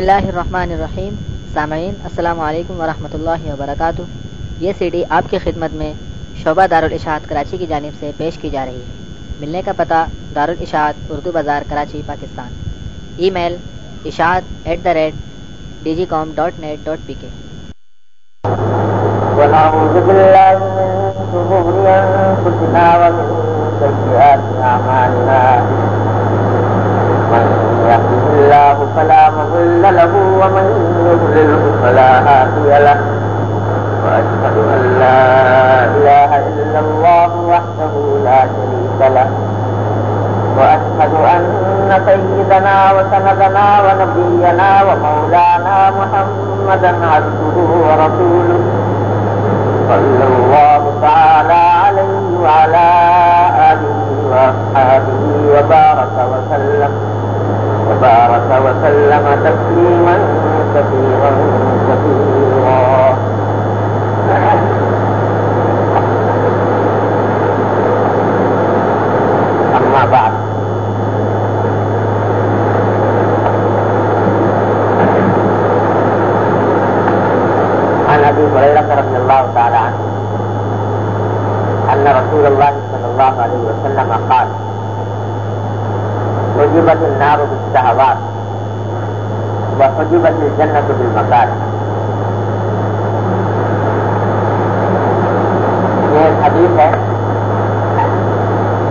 اللہ الرحمن الرحیم سامعین السلام علیکم ورحمۃ اللہ وبرکاتہ یہ سی ڈی آپ کی خدمت میں شعبہ دارالاشاعت کراچی کی جانب سے پیش کی جا رہی ہے ملنے کا پتہ دارالاشاعت اردو بازار کراچی پاکستان ای میل اشاعت at the rate D G com dot net dot P K ونعوذ من يهده الله فلا مضل له ومن يضلله فلا هادي له وأشهد أن لا إله إلا الله وحده لا شريك له وأشهد أن سيدنا وسندنا ونبينا ومولانا محمدا عبده ورسوله صلى الله تعالى عليه وعلى آله وأصحابه وبارك وسلم وبارك وسلم تسليما كثيرا كثيرا. أما بعد. عن أبي هريرة رضي الله تعالى عنه أن رسول الله صلى الله عليه وسلم قال حجبت النار بالشهوات وحجبت الجنه بالمكاره. یہ ایک حدیث ہے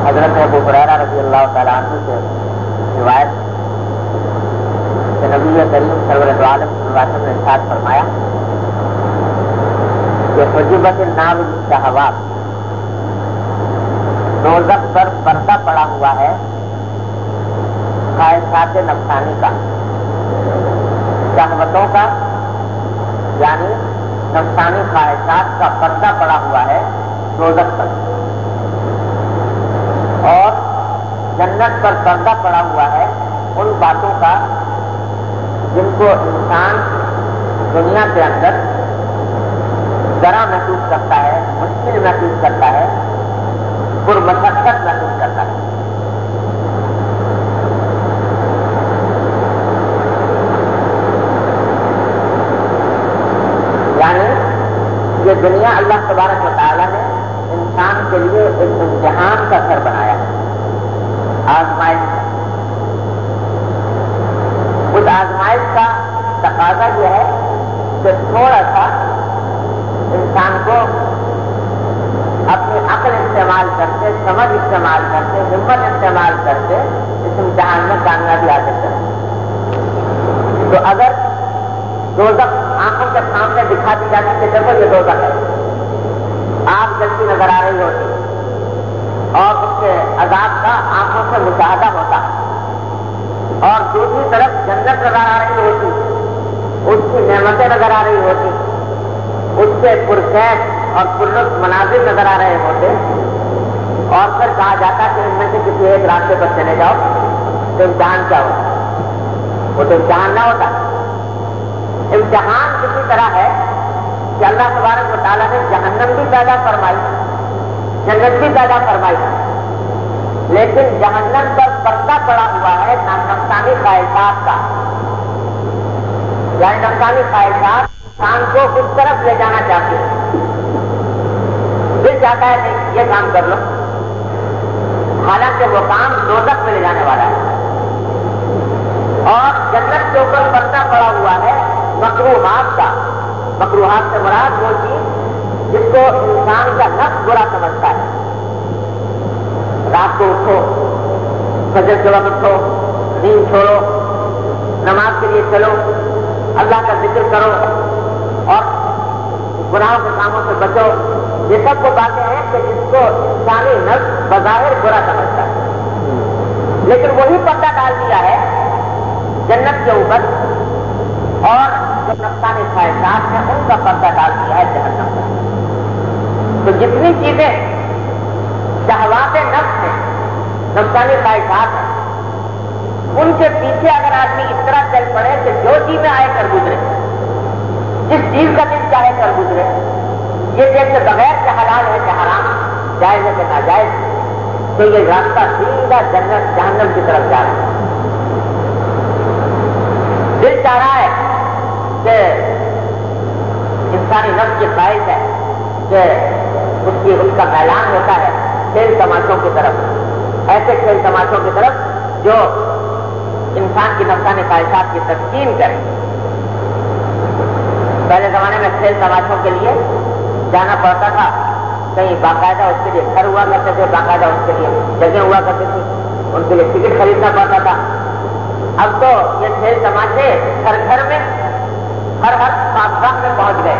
حضرت ابو حریرہ رضی اللہ تعالیٰ عنہ سے روایت کہ نبی کریم سرور عالم صلی اللہ علیہ وسلم نے ارشاد فرمایا کہ حجبت نام شہوات روزک پر پردہ پڑا ہوا ہے خواہشات نفسانی کا۔ شہوتوں کا یعنی نفسانی خواہشات کا پردہ پڑا ہوا ہے روزک پر۔ اور جنت پر پردہ پڑا ہوا ہے ان باتوں کا جن کو انسان دنیا کے اندر ذرا محسوس کرتا ہے، مشکل محسوس کرتا ہے پر مشقت محسوس کرتا ہے یعنی یہ دنیا اللہ تبارک و تعالیٰ نے انسان کے لیے ایک امتحان کا گھر بنایا ہے۔ آزمائش اس آزمائش کا تقاضا یہ ہے کہ تھوڑا سا انسان کو اپنی عقل استعمال کرتے، سمجھ استعمال کرتے، ہمت استعمال کرتے اس امتحان میں کامیابی حاصل کرتے تو اگر دوزخ آنکھوں سامنے دکھا دی جاتی کہ دیکھو یہ دوزخ ہے آگ جلدی نظر آ رہی ہوتی۔ اور اس کے عذاب کا آنکھوں سے مشاہدہ ہوتا۔ اور دوسری طرف جنت نظر آ رہی ہوتی۔ اس کی نعمتیں نظر آ رہی ہوتی۔ اس سے پرقید اور پرلط مناظر نظر آ رہے ہوتے۔ اور پھر کہا جاتا کہ ان میں سے کسی ایک راستے پر چلے جاؤ تو امتحان کیا ہوتا۔ وہ تو امتحان نہ ہوتا۔ امتحان کسی طرح ہے کہ اللہ تبارک و تعالیٰ نے جہنم بھی پیدا فرمائی، جنت بھی پیدا فرمائی۔ لیکن جہنم پر پردہ پڑا ہوا ہے نفسانی خواہشات کا۔ یعنی نفسانی خواہشات انسان کو اس طرف لے جانا چاہتی ہے دل چاہتا ہے کہ یہ کام کر لو حالانکہ وہ کام دو تک میں لے جانے والا ہے۔ اور جنت کے اوپر پردہ پڑا ہوا ہے مکروحات کا مکروحات سے مراد وہ چیز جس کو انسان کا نفس برا سمجھتا ہے۔ رات کو اٹھو، فجر کے وقت اٹھو، نیند چھوڑو، نماز کے لیے چلو، اللہ کا ذکر کرو اور گناہوں کے کاموں سے بچو۔ یہ سب وہ باتیں ہیں کہ جس کو انسانی نفس بظاہر برا سمجھتا ہے۔ لیکن وہی پردہ ڈال دیا ہے جنت کے اوپر اور جو نفسانی خواہشات ہیں ان کا پردہ ڈال دیا ہے جہنم تو جتنی چیزیں شہوات نفس ہیں نفسانی خواہشات ہیں ان کے پیچھے اگر آدمی اس طرح چل پڑے کہ جو چیزیں آئے کر گزرے، جس چیز کا دل چاہے کر گزرے، یہ جیسے بغیر کہ حلال ہے کہ حرام، جائز ہے کہ ناجائز، تو یہ راستہ سیدھا جنت، جہنم کی طرف جا رہا ہے۔ دل چاہ رہا ہے انسانی نفس کی خواہش ہے کہ اس کی اس کا میلان ہوتا ہے کھیل تماشوں کی طرف۔ ایسے کھیل تماشوں کی طرف جو انسان کی نفسانی خواہشات کی تسکین کرے پہلے زمانے میں کھیل تماشوں کے لیے جانا پڑتا تھا۔ کہیں باقاعدہ اس کے لیے گھر ہوا کرتے تھے، باقاعدہ اس کے لیے جگہ ہوا کرتے تھے۔ ان کے لیے ٹکٹ خریدنا پڑتا تھا۔ اب تو یہ کھیل تماشے گھر گھر میں ہر ہر ساتھ میں پہنچ گئے۔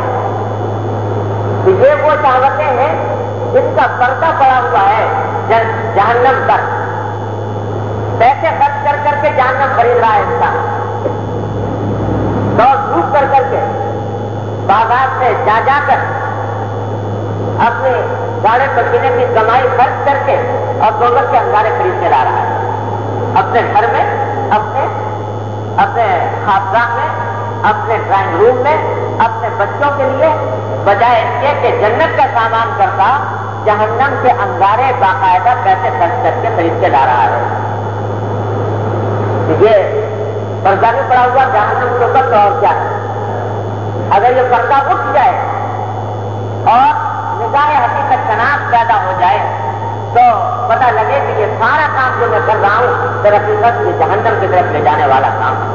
تو یہ وہ چاہتے ہیں جن کا پردہ پڑا ہوا ہے جہنم پر پیسے خرچ کر کر کے جہنم خرید رہا ہے انسان۔ دوڑ دھوپ کر کر کے باغات سے جا جا کر اپنے گاڑے پسینے کی کمائی خرچ کر کے اور گوبر کے انگارے خرید کے لا رہا ہے۔ اپنے گھر میں، اپنے اپنے خاصگاہ میں اپنے ڈرائنگ روم میں، اپنے بچوں کے لیے، بجائے اس کے کہ جنت کا سامان کرتا جہنم کے انگارے باقاعدہ پیسے خرچ کر کے خرید کے لا رہا ہے۔ یہ پردہ بھی پڑا ہوا، جہنم کے اوپر تو اور کیا ہے؟ اگر یہ پردہ اٹھ جائے اور نگاہ حقیقت شناخت پیدا ہو جائے، تو پتہ لگے کہ یہ سارا کام جو میں کر رہا ہوں حقیقت یہ جہنم کی طرف لے جانے والا کام ہے۔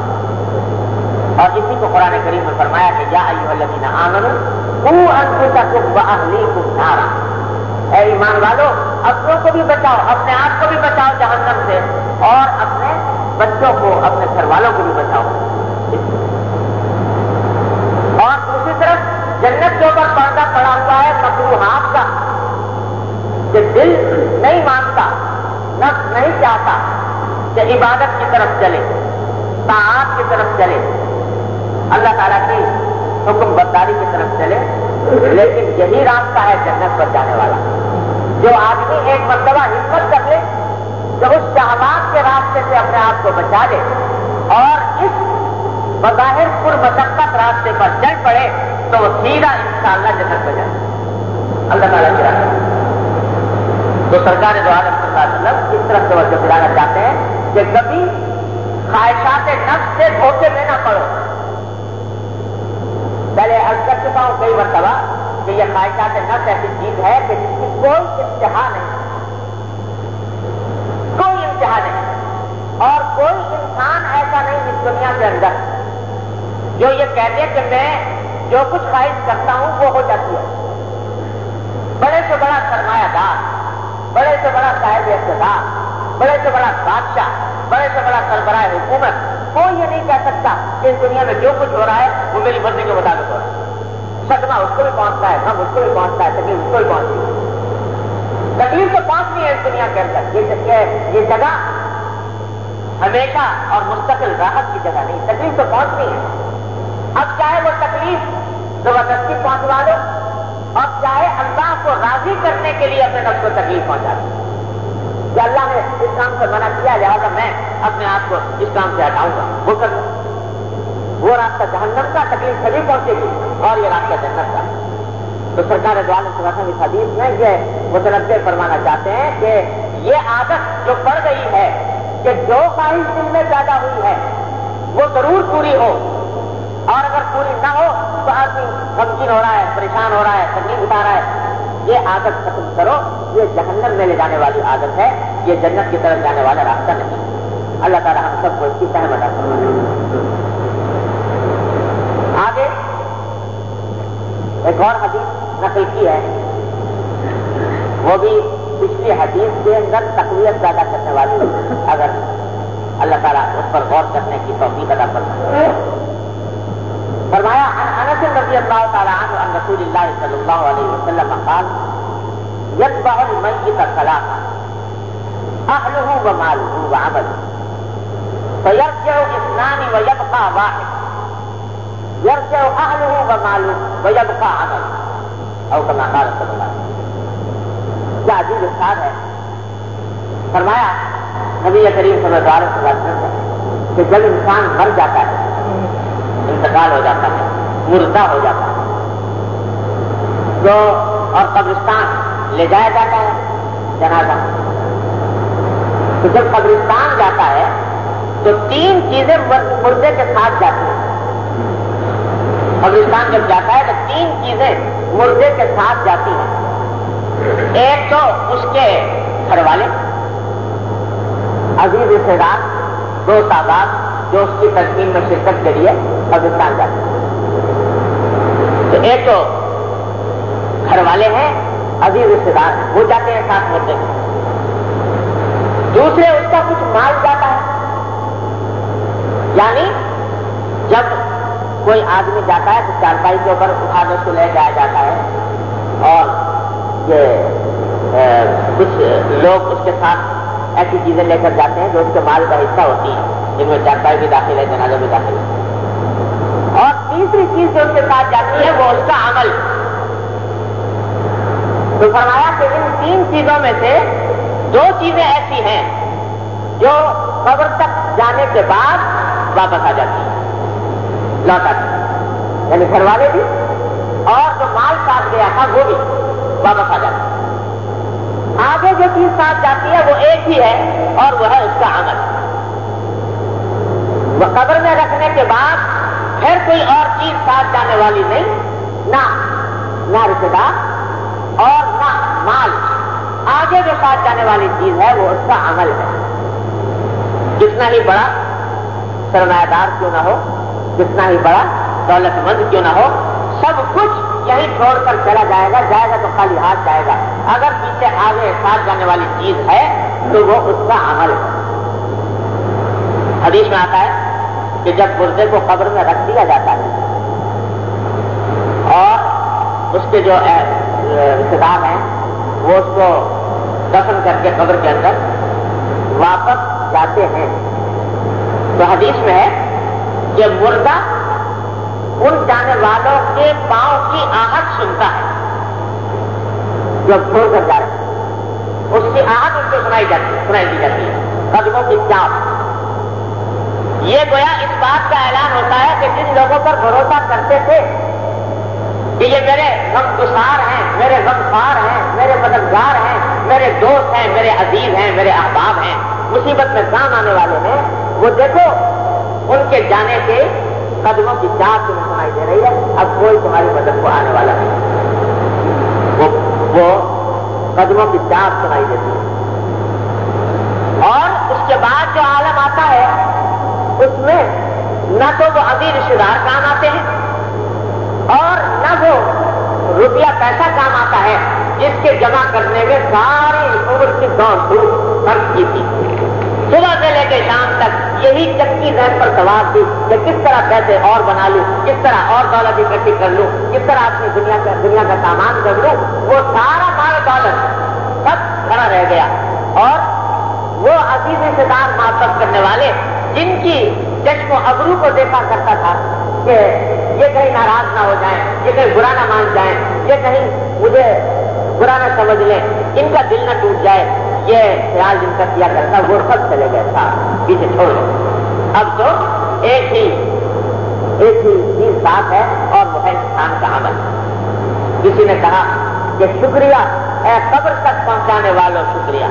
اور اسی کو قرآن کریم میں فرمایا کہ یا الذین آمنوا انفسکم واہلیکم نارا۔ اے ایمان والو، اپنوں کو بھی بچاؤ، اپنے آپ کو بھی بچاؤ جہنم سے، اور اپنے بچوں کو، اپنے گھر والوں کو بھی بچاؤ۔ اور اسی طرف، جنت کے اوپر پردہ پڑا ہوا ہے مقروحات کا کہ دل نہیں مانتا، نفس نہیں چاہتا کہ عبادت کی طرف چلے، طاعت کی طرف چلے۔ حکم برداری کی طرف چلے، لیکن یہی راستہ ہے جنت پر جانے والا۔ جو آدمی ایک مرتبہ ہمت کر لے جو اس شہباد کے راستے سے اپنے آپ کو بچا لے اور اس بظاہر پر مشقت راستے پر چل پڑے، تو وہ سیدھا انشاءاللہ جنت ہو جائے۔ اللہ تعالیٰ کی راستہ تو سرکار دو عالم صلی اللہ علیہ وسلم اس طرف توجہ دلانا چاہتے ہیں کہ کبھی خواہشات نفس سے دھوکے میں نہ پڑو۔ چکا ہوں کئی مرتبہ کہ یہ خواہشات نفس ایسی چیز ہے کہ جس کی کوئی انتہا نہیں کوئی انتہا نہیں اور کوئی انسان ایسا نہیں اس دنیا کے اندر جو یہ کہتے کہ میں جو کچھ خواہش کرتا ہوں، وہ ہو جاتی ہے۔ بڑے سے بڑا سرمایہ دار، بڑے سے بڑا صاحب اقتدار، بڑے سے بڑا بادشاہ، بڑے سے بڑا سربراہ حکومت، کوئی یہ نہیں کہہ سکتا کہ اس دنیا میں جو کچھ ہو رہا ہے، وہ میری مرضی کے مطابق ہو۔ رہا سدما اس کو بھی پہنچتا ہے غم اس کو بھی پہنچتا ہے، تکلیف اس کو بھی پہنچتی ہے۔ تکلیف تو پہنچنی ہے اس دنیا کے اندر، یہ جگہ ہمیشہ اور مستقل راحت کی جگہ نہیں، تکلیف تو پہنچنی ہے۔ اب چاہے وہ تکلیف زبردستی پہنچوا دو اب چاہے اللہ کو راضی کرنے کے لیے اپنے نفس کو تکلیف پہنچا دو کہ اللہ نے اس کام سے منع کیا، لہٰذا میں اپنے آپ کو اس کام سے ہٹاؤں گا۔ وہ کر وہ راستہ جہنم کا تکلیف سبھی پہنچے گی۔ اور یہ راستہ جنت کا تو سرکار دوارا اس حدیث میں یہ متنوع فرمانا چاہتے ہیں کہ یہ عادت جو پڑ گئی ہے کہ جو خواہش دل میں پیدا ہوئی ہے، وہ ضرور پوری ہو۔ اور اگر پوری نہ ہو تو آدمی غمگین ہو رہا ہے، پریشان ہو رہا ہے، تکلیف اٹھا رہا ہے۔ یہ عادت ختم کرو، یہ جہنم میں لے جانے والی عادت ہے۔ یہ جنت کی طرف جانے والا راستہ نہیں۔ اللہ تعالیٰ ہم سب کو اس کی سہمت آگے ایک اور حدیث نقل کی ہے۔ وہ بھی پچھلی حدیث کے اندر تقویت پیدا کرنے والی اگر اللہ تعالیٰ اس پر غور کرنے کی توفیق ادا کر سکتے فرمایا انس رضی اللہ تعالیٰ عنہ عن رسول اللہ صلی اللہ علیہ وسلم قال يتبع الميت ثلاثة أهله وماله وعمله فيرجع اثنان ويبقى واحد۔ يرجع أهله وماله ويبقى عمله أو كما قال صلى الله وسلم۔ کیا عجیب استاد ہے۔ فرمایا، نبی کریم صلی اللہ علیہ وسلم کہ جب انسان مر جاتا ہے، انتقال ہو جاتا ہے، مردہ ہو جاتا ہے، تو اور قبرستان لے جایا جاتا ہے، جنازہ۔ تو جب قبرستان جاتا ہے، تو تین چیزیں مردے کے ساتھ جاتی ہیں۔ قبرستان جب جاتا ہے تو تین چیزیں مردے کے ساتھ جاتی ہیں۔ ایک تو اس کے گھر والے، عزیز رشتے دار دو تعداد جو اس کی تنظیم میں شرکت کے لیے پاکستان جاتے ہیں۔ تو ایک تو گھر والے ہیں، عزیز رشتے دار وہ جاتے ہیں ساتھ مردے کے۔ دوسرے، اس کا کچھ مال جاتا ہے۔ یعنی جب کوئی آدمی جاتا ہے تو چارپائی کے اوپر اٹھا دے اس کو لے جایا جاتا ہے اور یہ کچھ لوگ اس کے ساتھ ایسی چیزیں لے کر جاتے ہیں جو اس کے مال کا حصہ ہوتی ہیں، جن میں چارپائی بھی داخل ہے جنازہ بھی داخل ہے اور تیسری چیز جو اس کے ساتھ جاتی ہے، وہ اس کا عمل۔ تو فرمایا کہ ان تین چیزوں میں سے دو چیزیں ایسی ہیں جو قبر تک جانے کے بعد واپس آ جاتی ہیں۔ لوٹ آتی یعنی گھر والے بھی اور جو مال ساتھ گیا تھا وہ بھی واپس آ جاتا آگے جو چیز ساتھ جاتی ہے وہ ایک ہی ہے اور وہ ہے اس کا عمل۔ وہ قبر میں رکھنے کے بعد پھر کوئی اور چیز ساتھ جانے والی نہیں، نہ نہ رشتے دار اور نہ مال۔ آگے جو ساتھ جانے والی چیز ہے وہ اس کا عمل ہے۔ جتنا ہی بڑا سرمایہ دار کیوں نہ ہو جتنا ہی بڑا دولت مند کیوں نہ ہو، سب کچھ یہی چھوڑ کر چلا جائے گا جائے گا تو خالی ہاتھ جائے گا۔ اگر پیچھے آگے ساتھ جانے والی چیز ہے تو وہ اس کا عمل ہے۔ حدیث میں آتا ہے کہ جب مردے کو قبر میں رکھ دیا جاتا ہے اور اس کے جو رشتے دار ہیں، وہ اس کو دفن کر کے قبر کے اندر واپس جاتے ہیں۔ تو حدیث میں ہے کہ مردہ ان جانے والوں کے پاؤں کی آہٹ سنتا ہے۔ جو چھوڑ کر جا رہے اس کی آہٹ ان کو سنائی جاتی سنائی دی جاتی ہے۔ قدموں کی چاپ۔ یہ گویا اس بات کا اعلان ہوتا ہے کہ جن لوگوں پر بھروسہ کرتے تھے کہ یہ میرے غم گسار ہیں، میرے غمخار ہیں، میرے مددگار ہیں، میرے دوست ہیں، میرے عزیز ہیں، میرے احباب ہیں، مصیبت میں کام آنے والے ہیں، وہ دیکھو ان کے جانے کے قدموں کی چاپ تمہیں سنائی دے رہی ہے۔ اب کوئی تمہاری مدد کو آنے والا نہیں۔ وہ وہ قدموں کی چاپ سنائی دیتی ہے۔ اور اس کے بعد جو عالم آتا ہے، اس میں نہ تو وہ ابھی رشتے دار کام آتے ہیں، اور نہ وہ روپیہ پیسہ کام آتا ہے، جس کے جمع کرنے میں ساری عمر کی دوڑ دور خرچ کی تھی صبح سے لے کے شام تک یہی چکی ذہن پر سوار تھی کہ کس طرح پیسے اور بنا لوں، کس طرح اور دولت اکٹھی کر لوں، کس طرح اپنی دنیا کا دنیا کا سامان کر لوں، وہ سارا مال دولت سب کھڑا رہ گیا۔ اور وہ عزیز رشتے دار معافت کرنے والے جن کی چشم و ابرو کو دیکھا کرتا تھا کہ یہ کہیں ناراض نہ ہو جائیں، یہ کہیں برا نہ مان جائیں، یہ کہیں مجھے برا نہ سمجھ لیں، ان کا دل نہ ٹوٹ جائے، یہ خیال جن کا کیا کرتا، وہ خود چلے گئے تھا، پیچھے چھوڑ اب تو ایک ہی ایک ہی چیز بات ہے اور وہ ہے انسان کا عمل۔ کسی نے کہا کہ شکریہ اے قبر تک پہنچانے والوں شکریہ۔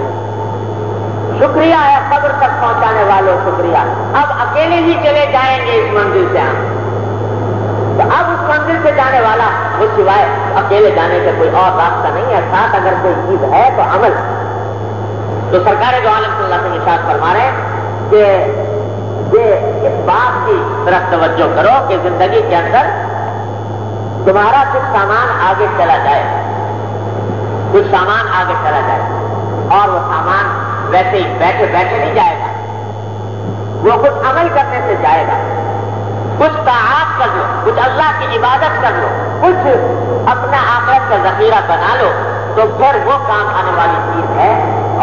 شکریہ ہے قبر تک پہنچانے والوں شکریہ۔ اب اکیلے ہی چلے جائیں گے اس منزل سے ہم۔ تو اب اس منزل سے جانے والا وہ سوائے اکیلے جانے کا کوئی اور راستہ نہیں ہے۔ ساتھ اگر کوئی چیز ہے تو عمل۔ تو سرکار جو عالم صلی اللہ سے نشاد فرما رہے ہیں کہ یہ اس بات کی طرف توجہ کرو کہ زندگی کے اندر تمہارا کچھ سامان آگے چلا جائے۔ کچھ سامان آگے چلا جائے۔ اور وہ سامان ویسے ہی بیٹھے بیٹھے نہیں جائے گا۔ وہ کچھ عمل کرنے سے جائے گا۔ کچھ تعاق کر لو، کچھ اللہ کی عبادت کر لو، کچھ اپنا آخرت کا ذخیرہ بنا لو، تو پھر وہ کام آنے والی چیز ہے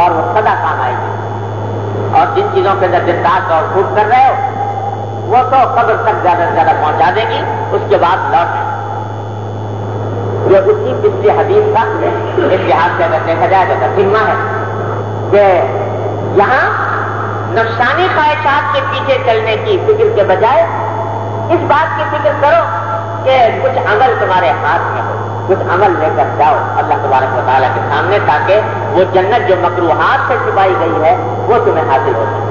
اور وہ سدا کام آئے گی۔ اور جن چیزوں کے اندر دلداز اور خوب کر رہے ہو، وہ تو قبر تک زیادہ سے زیادہ پہنچا دے گی، اس کے بعد لوٹ یہ اسی پچھلی حدیث کا اتحاد سے اگر دیکھا جائے تو ذمہ ہے کہ یہاں نفسانی خواہشات کے پیچھے چلنے کی فکر کے بجائے اس بات کی فکر کرو کہ کچھ عمل تمہارے ہاتھ میں ہو۔ کچھ عمل لے کر جاؤ اللہ تبارک و تعالیٰ کے سامنے تاکہ وہ جنت جو مکروحات سے چھپائی گئی ہے وہ تمہیں حاصل ہو سکے۔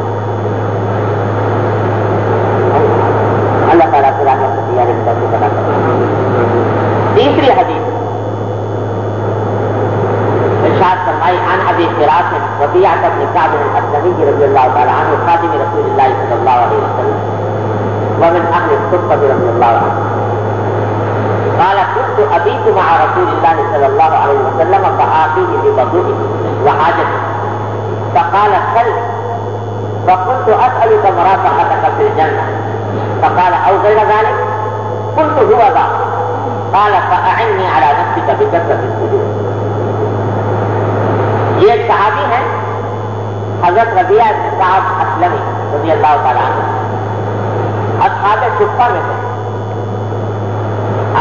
نفسك بكثره السجود یہ صحابی ہیں، حضرت ربیہ صاحب اسلمی، رضی اللہ تعالیٰ اصحاب صفہ میں تھے۔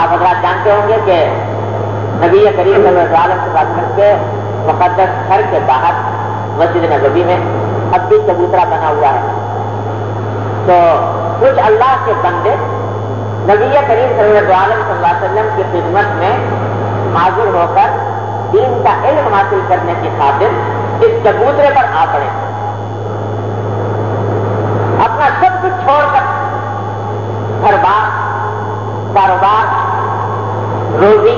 آپ حضرات جانتے ہوں گے کہ نبی کریم صلی اللہ علیہ وسلم کے مقدس گھر کے باہر مسجد نبی میں اب بھی چبوترا بنا ہوا ہے۔ تو کچھ اللہ کے بندے نبی کریم صلی اللہ علیہ وسلم کی خدمت میں حاضر ہو کر دین کا علم حاصل کرنے کی خاطر اس چبوترے پر آ پڑے۔ اپنا سب کچھ چھوڑ کر گھر بار، کاروبار، روزی،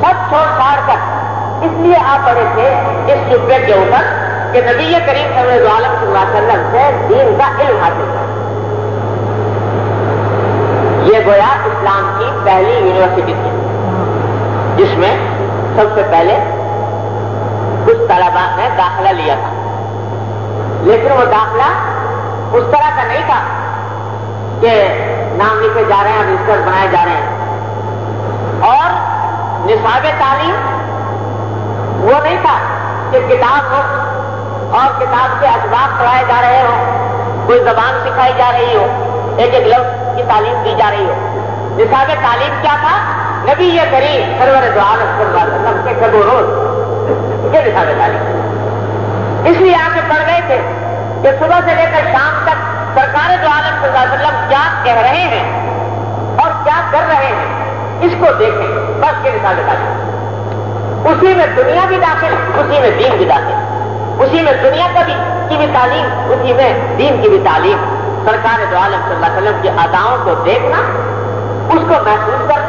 سب چھوڑ چھاڑ کر اس لیے آ پڑے تھے اس چپے کے اوپر کہ نبی کریم صلی اللہ علیہ وسلم سے دین کا علم حاصل کر یہ گویا اسلام کی پہلی یونیورسٹی تھی۔ جس میں سب سے پہلے کچھ طلبا نے داخلہ لیا تھا۔ لیکن وہ داخلہ اس طرح کا نہیں تھا کہ نام لکھے جا رہے ہیں، رجسٹر بنائے جا رہے ہیں۔ اور نصاب تعلیم وہ نہیں تھا کہ کتاب ہو اور کتاب کے اسباب پڑھائے جا رہے ہوں، کوئی زبان سکھائی جا رہی ہو، ایک ایک لفظ کی تعلیم دی جا رہی ہو۔ نصاب تعلیم کیا تھا؟ نبی یہ کری سرور وسلم کے کبو روز۔ یہ نصاب تعلیم اس لیے آگے پڑھ گئے تھے کہ صبح سے لے کر شام تک سرکار دو عالم صلی اللہ علیہ وسلم کیا کہہ رہے ہیں اور کیا کر رہے ہیں، اس کو دیکھیں۔ بس کے نصاب تعلیم اسی میں دنیا بھی داخل، اسی میں دین بھی داخل۔ اسی میں دنیا کا بھی، کی بھی تعلیم، اسی میں دین کی بھی تعلیم۔ سرکار دو عالم صلی اللہ علیہ وسلم کی اداؤں کو دیکھنا، اس کو محسوس کرنا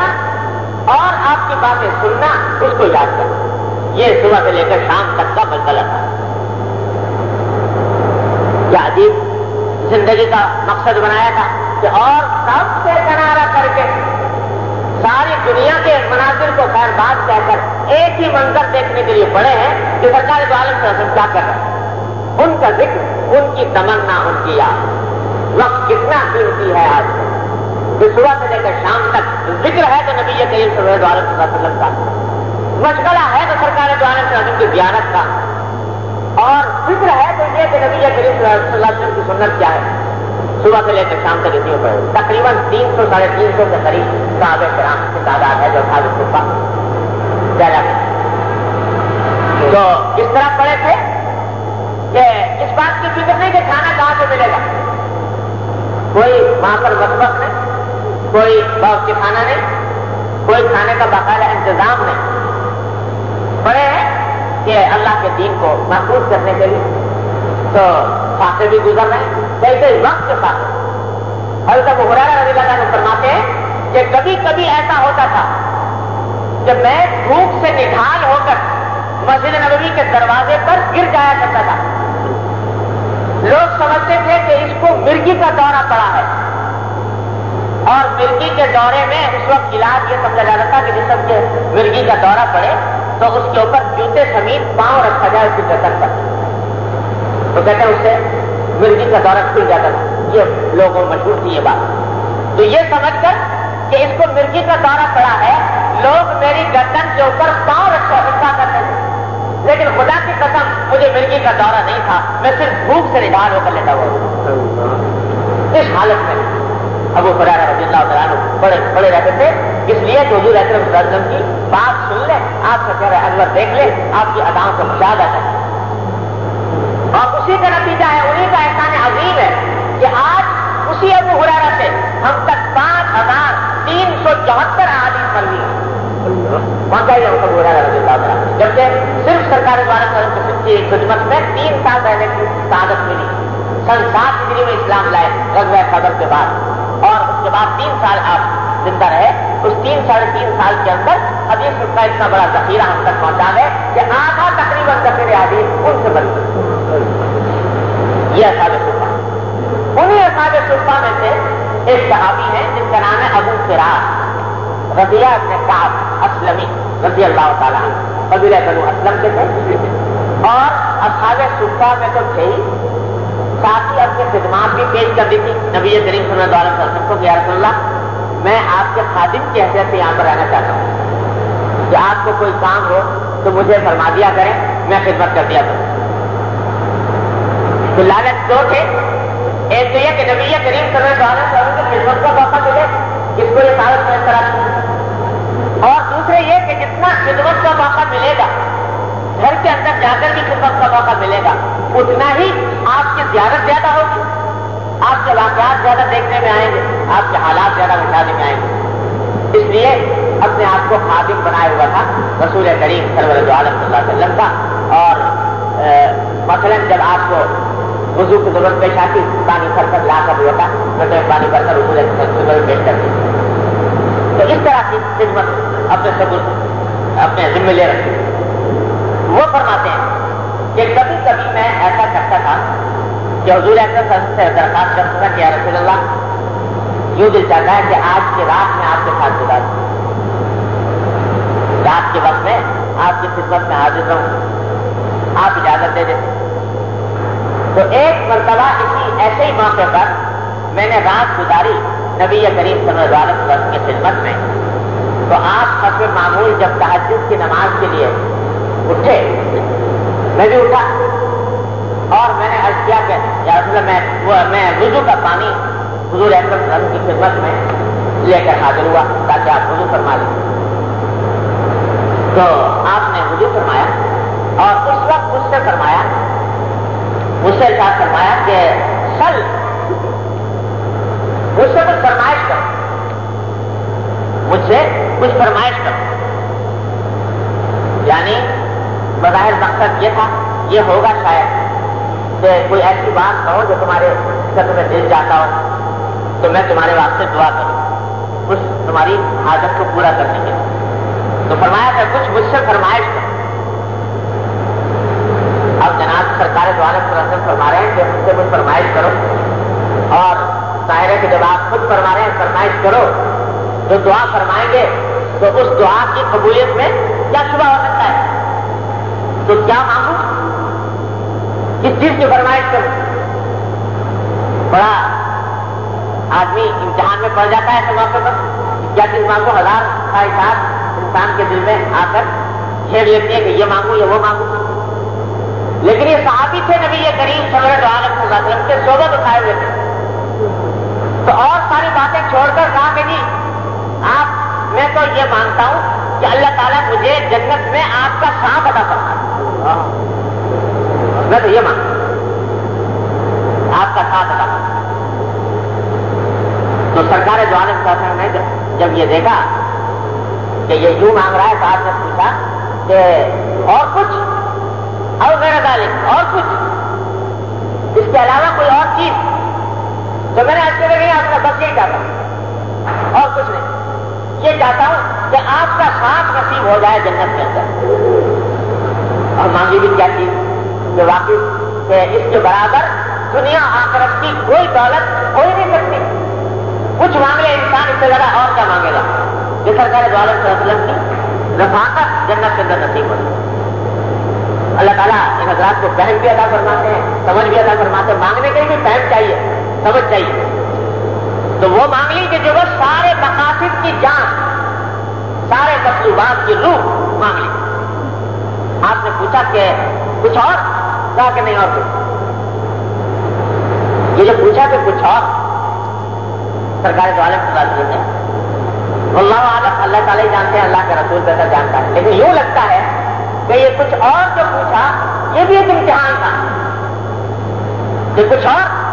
اور آپ کی باتیں سننا اس کو یاد کرنا۔ یہ صبح سے لے کر شام تک کا مسئلہ تھا۔ کیا عجیب زندگی کا مقصد بنایا تھا کہ اور سب سے کنارا کر کے ساری دنیا کے مناظر کو خیر بات کہہ کر ایک ہی منظر دیکھنے کے لیے پڑے ہیں کہ سرکار دو عالم سے کیا کر رہے ہیں۔ ان کا ذکر، ان کی تمنا، ان کی یاد۔ وقت کتنا قیمتی ہے آج۔ کہ صبح سے لے کر شام تک ذکر ہے تو نبی کریم صلی اللہ علیہ وسلم کا۔ مشغلہ ہے تو سرکار دو عالم سے کی دیانت کا۔ اور فکر ہے تو یہ کہ نبی کریم صلی اللہ علیہ وسلم کی سنت کیا ہے۔ صبح سے لے کر شام تک اتنی پڑے تقریباً تین سو، ساڑھے تین سو کے قریب صحابہ کرام کی تعداد ہے جو خالد صفا زیادہ تو اس طرح پڑے تھے کہ اس بات کی فکر نہیں کہ کھانا کہاں سے ملے گا۔ کوئی وہاں پر وقت نہیں کوئی باورچی خانہ نہیں، کوئی کھانے کا باقاعدہ انتظام نہیں۔ پڑے ہیں کہ اللہ کے دین کو محفوظ کرنے کے لیے تو فاصلے بھی گزر رہے ہیں۔ کئی کئی وقت کے ساتھ حضرت محرارہ رضی اللہ عنہ فرماتے ہیں کہ کبھی کبھی ایسا ہوتا تھا کہ میں بھوک سے نڈھال ہو کر مسجد نبوی کے دروازے پر گر جایا کرتا تھا۔ لوگ سمجھتے تھے کہ اس کو مرگی کا دورہ پڑا ہے۔ اور مرگی کے دورے میں اس وقت علاج یہ سمجھا جاتا تھا کہ جس سب کے مرگی کا دورہ پڑے تو اس کے اوپر جوتے سمیت پاؤں رکھا جائے اس کی گردن پر۔ تو کہتے ہیں اس سے مرگی کا دورہ کھل جاتا تھا۔ یہ لوگوں مشہور تھی یہ بات۔ تو یہ سمجھ کر کہ اس کو مرگی کا دورہ پڑا ہے لوگ میری گردن کے اوپر پاؤں رکھا رکھا کرتے تھے۔ لیکن خدا کی قسم مجھے مرگی کا دورہ نہیں تھا۔ میں صرف بھوک سے نڈال ہو کر لیتا ہوا اس حالت میں۔ ابو فرار رضی اللہ تعالیٰ بڑے بڑے رہتے تھے۔ اس لیے کہ حضور اکرم صلی اللہ علیہ وسلم کی بات سن لے، آپ کا چہرہ انور دیکھ لے، آپ کی اداؤں کا مشاہدہ کرے اور اسی کا نتیجہ ہے انہیں کا احسان عظیم ہے کہ آج اسی ابو ہرارا سے ہم تک پانچ ہزار تین سو چوہتر آدمی پر ہوئی پہنچا ہی ابو ہرارا رضی اللہ تعالیٰ جبکہ صرف سرکار دوارا کی خدمت میں تین سال رہنے کی تعداد ملی۔ سن سات ڈگری میں اسلام لائے رضوہ قدر کے بعد۔ اور اس کے بعد تین سال آپ زندہ رہے، اس تین ساڑھے تین سال کے اندر حدیث کا اتنا بڑا ذخیرہ ہم تک پہنچا گئے کہ آدھا تقریباً ذخیر حدیث ان سے بن یہ اصاب صفا انہیں اصاب صفا میں سے ایک صحابی ہے جس کا نام ہے ابو فراق رضیہ ابن کعب اسلمی، رضی اللہ تعالیٰ قبیلہ بنو اسلم کے تھے۔ اور اصحاب صفا میں تو تھے ہی۔ ساتھ ہی اپنی خدمات بھی پیش کر دی تھی۔ نبی کریم صلی اللہ علیہ وسلم کو کہ یا رسول اللہ، میں آپ کے خادم کی حیثیت سے یہاں پر رہنا چاہتا ہوں۔ کہ آپ کو کوئی کام ہو تو مجھے فرما دیا کریں، میں خدمت کر دیا کروں۔ تو لالچ دو تھے۔ ایک تو یہ کہ نبی کریم صلی اللہ علیہ وسلم کی خدمت کا موقع ملے، جس کو یہ سارت میں طرح اور دوسرے یہ کہ جتنا خدمت کا موقع ملے گا، گھر کے اندر جا کر بھی خدمت کا موقع ملے گا۔ اتنا ہی آپ کی زیادت زیادہ ہوگی۔ آپ کے واقعات زیادہ دیکھنے میں آئیں گے، آپ کے حالات زیادہ مٹانے میں آئیں گے۔ اس لیے اپنے آپ کو خادم بنایا ہوا تھا رسول کریم سرور عالم صلی اللہ علیہ وسلم کا۔ اور مثلا جب آپ کو وضو کی ضرورت پیش آتی، پانی بھر کر لا کر ہوتا تو پانی بھر کر رسول پیش کرتی تو اس طرح کی خدمت اپنے سب اپنے ذمہ لے رکھتی وہ فرماتے ہیں کہ کبھی کبھی میں ایسا کرتا تھا کہ حضور ایسا سے درخواست کرتا تھا کہ رسول اللہ، یوں دل چاہتا ہے کہ آج کی رات میں آپ کے ساتھ گزار دوں رات کے وقت میں آپ کی خدمت میں حاضر رہوں۔ آپ اجازت دے دیتے تو ایک مرتبہ اسی ایسے ہی موقع پر میں نے رات گزاری نبی کریم صلی اللہ علیہ وسلم کی خدمت میں۔ تو آپ سب معمول جب تحجد کی نماز کے لیے اٹھے میں بھی اٹھا اور میں نے عرض کیا کہ یا رسول میں میں وضو کا پانی حضور احمد کی خدمت میں لے کر حاضر ہوا تاکہ آپ وضو فرما لیں۔ تو آپ نے وضو فرمایا اور اس وقت مجھ سے فرمایا، مجھ سے ساتھ فرمایا کہ سل مجھ سے کچھ فرمائش کرو۔ مجھ سے کچھ فرمائش کرو۔ یعنی بظاہر مقصد یہ تھا، یہ ہوگا شاید کہ کوئی ایسی بات کہو جو تمہارے سب میں دل جاتا ہو۔ تو میں تمہارے واسطے دعا کروں۔ کچھ تمہاری حاجت کو پورا کرنے کے لیے تو فرمایا کہ کچھ مجھ سے فرمائش کرو۔ اب جناب سرکار دوارے پر فرما رہے ہیں کہ مجھ سے کچھ فرمائش کرو۔ اور ظاہر ہے کہ جب آپ خود فرما رہے ہیں فرمائش کرو، جو دعا فرمائیں گے، تو اس دعا کی قبولیت میں کیا شبہ ہو سکتا ہے؟ تو کیا مانگوں کس چیز کی فرمائش کروں بڑا آدمی امتحان میں پڑ جاتا ہے ایسے موقع پر کیا چیز مانگو؟ ہزار خواہشات انسان کے دل میں آ کر چھیڑ لیتے ہیں کہ یہ مانگو یا وہ مانگو۔ لیکن یہ صحابی تھے، نبی یہ کریم صلی اللہ علیہ وسلم کے صحبت اٹھائے ہوئے تھے۔ تو اور ساری باتیں چھوڑ کر کہا کہ جی آپ، میں تو یہ مانتا ہوں کہ اللہ تعالیٰ مجھے جنت میں آپ کا سانپ ادا کرنا میں تو یہ مانتا آپ کا ساتھ ادا تو سرکار جو عالم صاحب نے جب یہ دیکھا کہ یہ یوں مانگ رہا ہے، تو آپ نے پوچھا کہ اور کچھ؟ اور میرا ظالم اور کچھ؟ اس کے علاوہ کوئی اور چیز؟ تو میں نے اچھے لگے آپ کا بس یہی چاہتا ہوں۔ اور کچھ نہیں۔ یہ چاہتا ہوں کہ آپ کا ساتھ نصیب ہو جائے جنت کے اندر۔ اور مانگی بھی کیا چیز؟ جو واقعی کہ اس کے برابر دنیا آخرت کی کوئی دولت ہو نہیں سکتی۔ کچھ مانگ لے انسان اس سے زیادہ اور کیا مانگے گا؟ یہ سرکار دولت صلی اللہ علیہ وسلم کی رفاقت جنت کے اندر نصیب ہوتی اللہ تعالیٰ ان حضرات کو فہم بھی ادا فرماتے ہیں، سمجھ بھی ادا فرماتے ہیں۔ مانگنے کے لیے بھی فہم چاہیے، سمجھ چاہیے۔ تو وہ مانگ لی کہ جو وہ سارے مقاصد کی جان، سارے مطلوبات کی روح مانگ لی۔ آپ نے پوچھا کہ کچھ اور؟ کہا کہ نہیں اور کچھ؟ یہ جو پوچھا کہ کچھ اور سرکار جو عالم صلی اللہ علیہ نے اللہ عالم اللہ تعالیٰ ہی جانتے ہیں، اللہ کے رسول بہتر جانتا ہے۔ لیکن یوں لگتا ہے کہ یہ کچھ اور جو پوچھا، یہ بھی ایک امتحان تھا۔ یہ کچھ اور،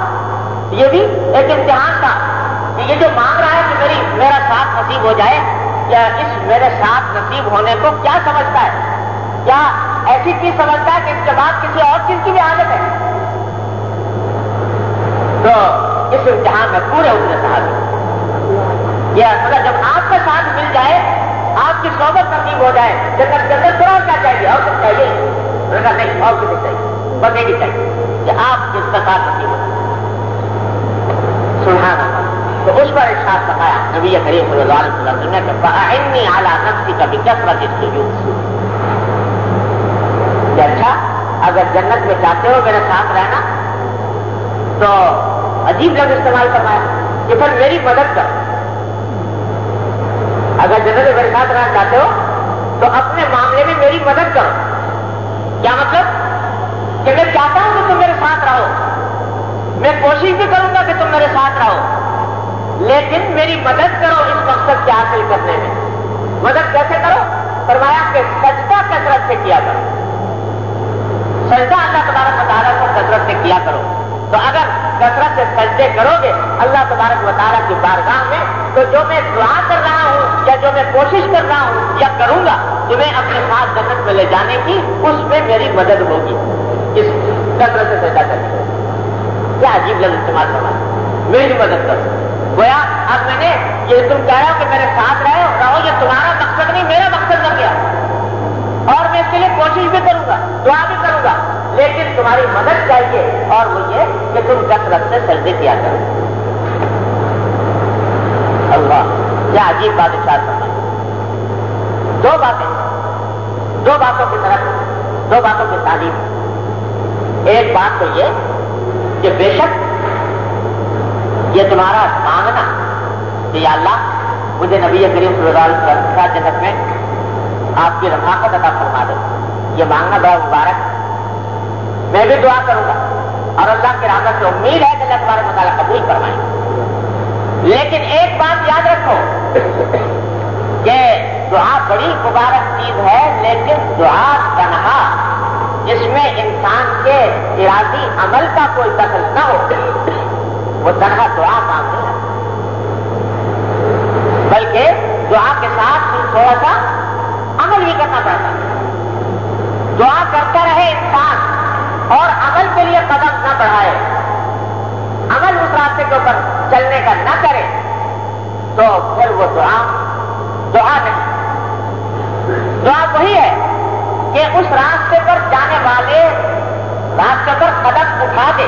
یہ بھی ایک امتحان تھا۔ کہ یہ جو مانگ رہا ہے کہ میری، میرا ساتھ نصیب ہو جائے کیا اس میرے ساتھ نصیب ہونے کو کیا سمجھتا ہے؟ کیا ایسی چیز سمجھتا ہے کہ اس کے بعد کسی اور چیز کی بھی عادت ہے۔ تو اس امتحان میں پورے اتنے صاحب یہ مطلب جب آپ کا ساتھ مل جائے، آپ کی صحبت نصیب ہو جائے جنت کے اندر تھوڑا کیا چاہیے اور کچھ چاہیے نہیں، اور کچھ چاہیے۔ بس یہی چاہیے کہ آپ جس کا ساتھ نصیب ہو۔ سبحان اللہ۔ تو اس پر ارشاد بتایا نبی کریم صلی اللہ علیہ وسلم نے کہ اعلیٰ نفسی کا بھی کثرت کہ اچھا اگر جنت میں چاہتے ہو میرے ساتھ رہنا، تو عجیب لفظ استعمال کروایا کہ پھر میری مدد کر۔ اگر جنت میں میرے ساتھ رہنا چاہتے ہو، تو اپنے معاملے میں میری مدد کرو۔ کیا مطلب؟ کہ میں چاہتا ہوں کہ تم میرے ساتھ رہو۔ میں کوشش بھی کروں گا کہ تم میرے ساتھ رہو۔ لیکن میری مدد کرو اس مقصد کے حاصل کرنے میں۔ مدد کیسے کرو؟ فرمایا کہ سجدہ کثرت سے کیا کرو۔ سجدہ اللہ تبارک مطالعہ کو کثرت سے کیا کرو۔ تو اگر کثرت سے سجدے کرو گے اللہ تبارک مطالعہ کی بارگاہ میں، تو جو میں دعا کر رہا ہوں یا جو میں کوشش کر رہا ہوں یا کروں گا، تمہیں اپنے ساتھ جنت میں لے جانے کی اس میں میری مدد ہوگی۔ اس کثرت سے سجدہ کرنے کیا عجیب لفظ استعمال کرنا میری مدد کرو۔ گویا، اب میں نے یہ تم کہہ رہے ہو کہ میرے ساتھ رہے رہو، یہ تمہارا مقصد نہیں، میرا مقصد بن گیا۔ اور میں اس کے لیے کوشش بھی کروں گا۔ دعا بھی کروں گا، لیکن تمہاری مدد چاہیے اور وہ یہ کہ تم کثرت سے سجدے کیا کرو۔ اللہ، کیا عجیب بات اشار کرنا دو باتیں، دو باتوں کی طرف، دو باتوں کی تعلیم۔ ایک بات تو یہ کہ بے شک یہ تمہارا مانگنا کہ یا اللہ، مجھے نبی کریم صلی اللہ علیہ وسلم کا جنت میں آپ کی رفاقت عطا فرما دے۔ یہ مانگنا بڑا مبارک، میں بھی دعا کروں گا۔ اور اللہ کی رحمت سے امید ہے کہ اللہ تمہارے مطالعہ قبول کروائیں لیکن ایک بات یاد رکھو کہ دعا بڑی مبارک چیز ہے، لیکن دعا تنہا، جس میں انسان کے ارادی عمل کا کوئی دخل نہ ہو، وہ تنہا دعا کام نہیں ہے بلکہ دعا کے ساتھ تھوڑا سا عمل بھی کرنا پڑتا ہے۔ دعا کرتا رہے انسان اور عمل کے لیے قدم نہ بڑھائے، عمل اس راستے کے اوپر چلنے کا نہ کرے، تو پھر وہ دعا دعا نہیں۔ دعا وہی ہے کہ اس راستے پر جانے والے راستے پر قدم اٹھا دے۔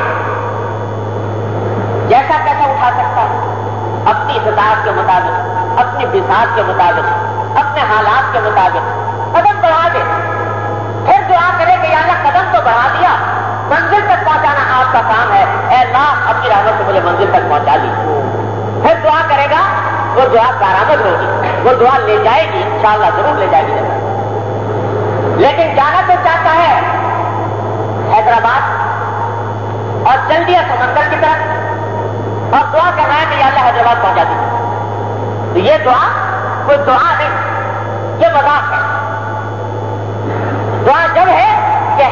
جیسا کیسا اٹھا سکتا ہے، اپنی استطاعت کے مطابق، اپنی بساط کے مطابق، اپنے حالات کے مطابق قدم بڑھا دے پھر دعا کرے کہ اللہ قدم تو بڑھا دیا۔ منزل تک پہنچانا آپ کا کام ہے۔ اے اللہ اپنی رحمت سے مجھے منزل تک پہنچا دی۔ پھر دعا کرے گا، وہ دعا کارآمد ہوگی۔ وہ دعا لے جائے گی، انشاءاللہ ضرور لے جائے گی۔ لیکن جانا تو چاہتا ہے، حیدرآباد اور چل دیا سمندر کی طرف۔ اور دعا کر رہا ہے کہ اللہ حیدرآباد پہنچا دی تو یہ دعا کوئی دعا نہیں، یہ مذاق ہے۔ دعا جب ہے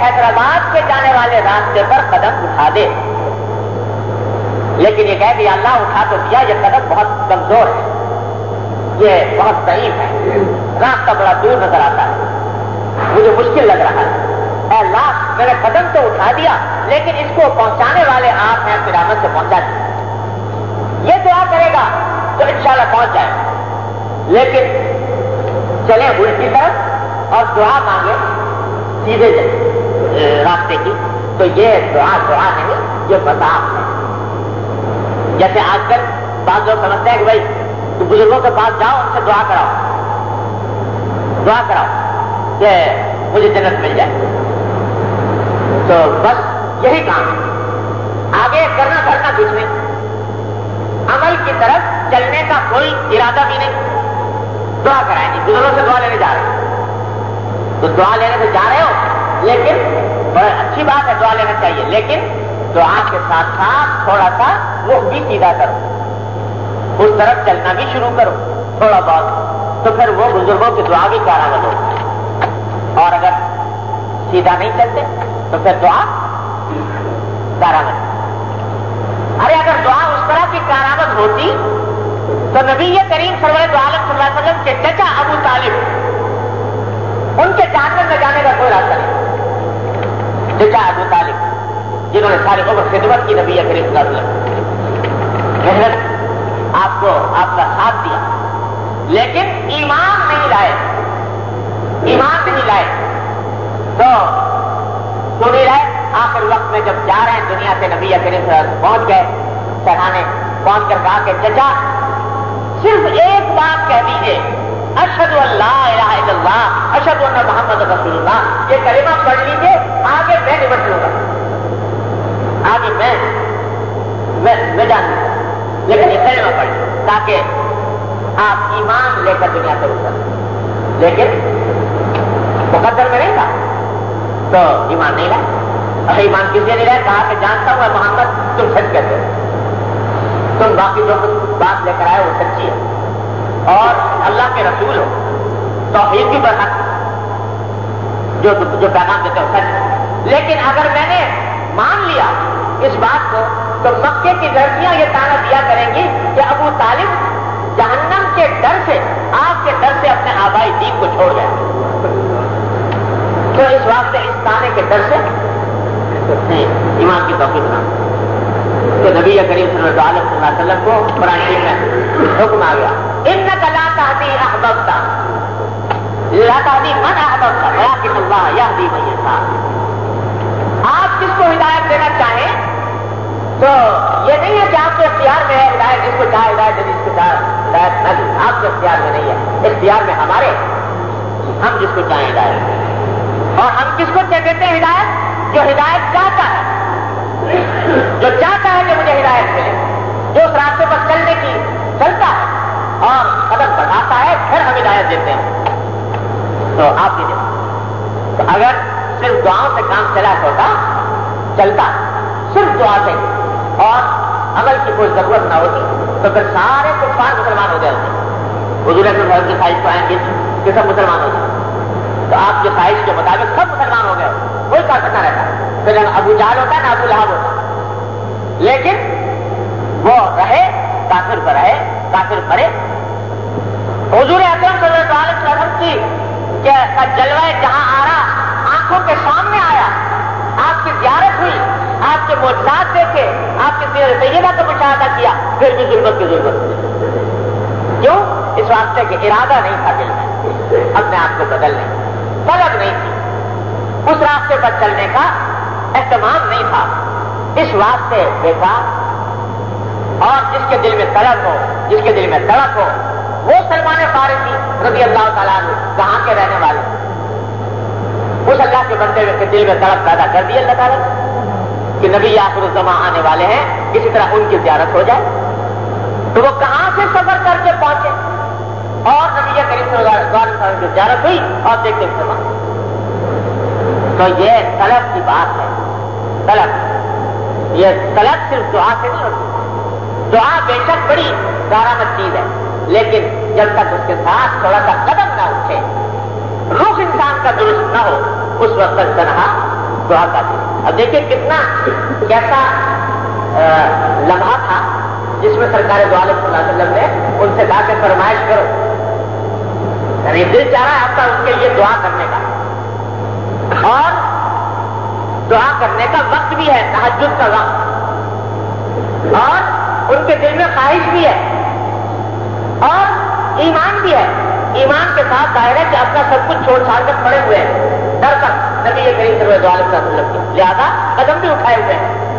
حیدرآباد کے جانے والے راستے پر قدم اٹھا دے۔ لیکن یہ کہہ دیا، اللہ اٹھا تو دیا یہ قدم بہت کمزور ہے۔ یہ بہت ضعیف ہے۔ راستہ بڑا دور نظر آتا ہے۔ مجھے مشکل لگ رہا ہے۔ اے اللہ، میں نے قدم تو اٹھا دیا، لیکن اس کو پہنچانے والے آپ ہیں، پھر سے پہنچا دیا۔ یہ دعا کرے گا تو انشاءاللہ پہنچ جائے۔ لیکن چلے الٹی طرف اور دعا مانگے، سیدھے راستے کی تو یہ دعا دعا نہیں یہ مذاق ہے۔ جیسے آج کل بعض لوگ سمجھتے ہیں کہ بھائی تو بزرگوں کے پاس جاؤ، ان سے دعا کراؤ۔ دعا کراؤ کہ مجھے جنت مل جائے۔ تو بس یہی کام ہے۔ آگے کرنا کرنا کچھ نہیں۔ عمل کی طرف چلنے کا کوئی ارادہ بھی نہیں۔ دعا کرائیں گے، بزرگوں سے دعا لینے جا رہے ہیں۔ تو دعا لینے سے جا رہے ہو لیکن بڑی اچھی بات ہے، دعا لینا چاہیے۔ لیکن دعا کے ساتھ ساتھ تھوڑا سا وہ بھی سیدھا کرو۔ اس طرف چلنا بھی شروع کرو، تھوڑا بہت۔ تو پھر وہ بزرگوں کی دعا بھی کارآمد ہو اور اگر سیدھا نہیں چلتے، تو پھر دعا کارآمد ارے، اگر دعا اس طرح کی کارآمد ہوتی، تو نبی کریم سرور عالم صلی اللہ علیہ وسلم کے چچا ابو طالب، ان کے جانور میں جانے کا کوئی راستہ نہیں۔ چچا ابو طالب، جنہوں نے سارے عمر خدمت کی نبی کریم صلی اللہ علیہ وسلم۔ محنت آپ کو آپ کا ساتھ دیا۔ لیکن ایمان نہیں لائے۔ ایمان نہیں لائے۔ تو کیوں نہیں لائے آخر وقت میں جب جا رہے ہیں دنیا سے، نبی کریم صلی اللہ علیہ وسلم پہنچ گئے چڑھانے پہنچ کر کہا کہ چچا، صرف ایک بات کہہ دیجیے اشد اللہ الہ الا اللہ اشد اللہ محمد رسول اللہ یہ کلمہ پڑھ لیجیے آگے میں نمٹ لوں گا۔ آگے میں میں جان لیکن یہ کلمہ پڑھ تاکہ آپ ایمان لے کر دنیا سے اتر لیکن مقدر میں نہیں تھا۔ تو ایمان نہیں لائے۔ اچھا ایمان کس لیے نہیں رہے کہا کہ جانتا ہوں محمد، تم سچ کہتے ہو۔ تم باقی جو بات لے کر آئے وہ سچی ہے۔ اور اللہ کے رسول ہو، توحید بھی بڑھا جو جو پیغام دیتے ہو سچ۔ لیکن اگر میں نے مان لیا اس بات کو، تو مکے کی لڑکیاں یہ تانا دیا کریں گی کہ ابو طالب جہنم کے ڈر سے آپ کے ڈر سے اپنے آبائی دین کو چھوڑ جائیں تو اس واسطے اس تانے کے ڈر سے ایمان کی توقع بنا کہ نبی کریم صلی اللہ علیہ وسلم کو قرآن میں حکم آ گیا۔ ان کلا تحتی احبابتا لا تحتی من احبابتا لیکن اللہ یہدی من یشاء آپ کس کو ہدایت دینا چاہیں؟ تو یہ نہیں ہے کہ آپ کے اختیار میں ہے، ہدایت جس کو چاہے، ہدایت دے جس کو چاہے، ہدایت نہ دی۔ آپ کے اختیار میں نہیں ہے۔ اختیار میں ہمارے ہم جس کو چاہیں ہدایت اور ہم کس کو دیتے ہیں ہدایت؟ جو ہدایت چاہتا ہے۔ جو چاہتا ہے کہ مجھے ہدایت ملے۔ جو اس راستے پر چلنے کی، چلتا ہے۔ ہاں، اور قدم بڑھاتا ہے، پھر ہم ہدایت دیتے ہیں۔ تو آپ بھی دیتے تو اگر صرف دعاؤں سے کام چلا ہوتا، چلتا۔ صرف دعا سے۔ اور عمل کی کوئی ضرورت نہ ہوتی، تو پھر سارے کفار مسلمان ہو گئے ہوتے حضور گھر کی خواہش کو آئیں گے کہ سب مسلمان ہو جائیں۔ تو آپ کی خواہش کے مطابق سب مسلمان ہو گئے۔ کوئی کافر نہ رہتا۔ پھر ابو جال ہوتا ہے نا ابو لہب ہوتا۔ لیکن وہ رہے، کافر پر رہے، کافر مرے حضور اکرم صلی اللہ علیہ وسلم کی کا جلوہ جہاں آ رہا، آنکھوں کے سامنے آیا۔ آپ کی زیارت ہوئی، آپ کے موجود دیکھے، آپ کی سیدہ کو مشاہدہ کیا، پھر بھی ضرورت کی ضرورت کیوں؟ اس واسطے کہ ارادہ نہیں تھا دل میں، اپنے آپ کو بدلنے طلب نہیں تھی۔ اس راستے پر چلنے کا اہتمام نہیں تھا۔ اس واسطے دیکھا، اور جس کے دل میں طلب ہو، جس کے دل میں تڑپ ہو وہ سلمان فارسی رضی اللہ تعالیٰ کہاں کے رہنے والے۔ اس اللہ کے بندے کے دل میں تڑپ پیدا کر دی اللہ تعالیٰ کہ نبی یاسر الزما آنے والے ہیں کسی طرح ان کی زیارت ہو جائے۔ تو وہ کہاں سے سفر کر کے پہنچے؟ اور نبی کریم صلی اللہ علیہ وسلم کی زیارت ہوئی اور دیکھتے مسلمان تو یہ طلب کی بات ہے۔ طلب۔ یہ طلب صرف دعا سے نہیں ہوتی۔ دعا بے شک بڑی دارامد چیز ہے۔ لیکن جب تک اس کے ساتھ تھوڑا سا قدم نہ اٹھے، روح انسان کا درست نہ ہو، اس وقت تک تنہا دعا کا دن اب دیکھیے کتنا کیسا لمحہ تھا جس میں سرکار دعا صلی اللہ علیہ وسلم نے ان سے کہا کہ فرمائش کرو۔ یعنی دل چاہ رہا ہے آپ کا اس کے لیے دعا کرنے کا۔ اور دعا کرنے کا وقت بھی ہے تحجد کا وقت۔ اور ان کے دل میں خواہش بھی ہے اور ایمان بھی ہے ایمان کے ساتھ ظاہر ہے کہ اپنا سب کچھ چھوڑ چھاڑ کر پڑے ہوئے ہیں۔ ڈر کر نبی یہ کریم سروے وسلم کی لہٰذا قدم بھی اٹھائے ہوئے ہیں۔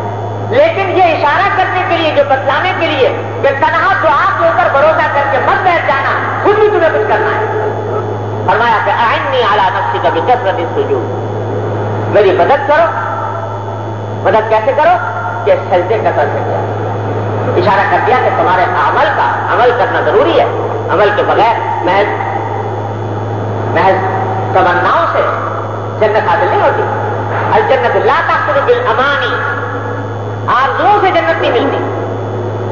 لیکن یہ اشارہ کرنے کے لیے، جو بتلانے کے لیے کہ تنہا دعا کے اوپر بھروسہ کر کے مت بیٹھ جانا، خود بھی تمہیں کچھ کرنا ہے۔ فرمایا کہ آئن نہیں آلہ نقصی کا بھی کثرت سجو میری مدد کرو۔ مدد کیسے کرو؟ کہ سجدے قتل سے کیا اشارہ کر دیا کہ تمہارے عمل کا عمل کرنا ضروری ہے۔ عمل کے بغیر محض محض تمناؤں سے جنت حاصل نہیں ہوتی۔ الجنت لا تحصل بالامانی آرزوؤں سے جنت نہیں ملتی۔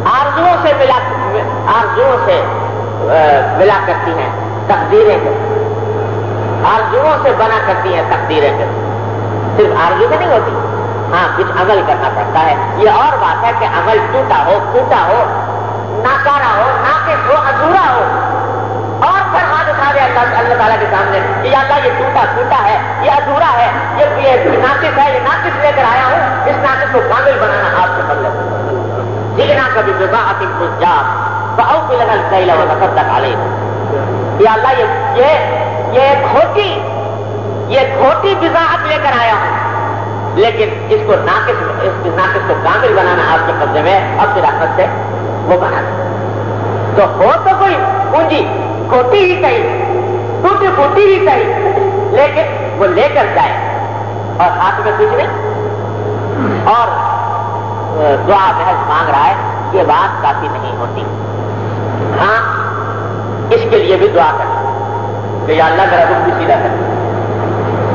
آرزوؤں سے ملا آرزوؤں سے ملا کرتی ہیں تقدیریں آرزوؤں سے بنا کرتی ہیں تقدیریں صرف آرزو سے نہیں ہوتی۔ ہاں کچھ عمل کرنا پڑتا ہے۔ یہ اور بات ہے کہ عمل ٹوٹا ہو ٹوٹا ہو ناکارا ہو، ناقص ہو، ادھورا ہو۔ پھر ہاتھ اللہ تعالیٰ کے سامنے؟ یہ اللہ یہ ٹوٹا ٹوٹا ہے یہ ادھورا ہے، یہ ناقص ہے، یہ ناقص لے کر آیا ہوں، اس ناقص کو کامل بنانا آپ سے مطلب جینا کبھی بے حقیق کچھ جا بہت بھی لگا صحیح لگا نفر تک آ یہ اللہ یہ یہ کھوٹی یہ کھوٹی بزاحت لے کر آیا ہوں۔ لیکن اس کو ناقص اس ناقص کو کامل بنانا آپ کے قبضے میں اب سے رحمت سے وہ بنا۔ دے تو ہو تو کوئی پونجی۔ کھوٹی ہی صحیح ٹوٹی پھوٹی ہی صحیح لیکن وہ لے کر جائے۔ اور ہاتھ میں کچھ نہیں۔ اور دعا محض مانگ رہا ہے۔ یہ بات کافی نہیں ہوتی۔ ہاں اس کے لیے بھی دعا کر کہ یا اللہ میرا رخ بھی سیدھا کر۔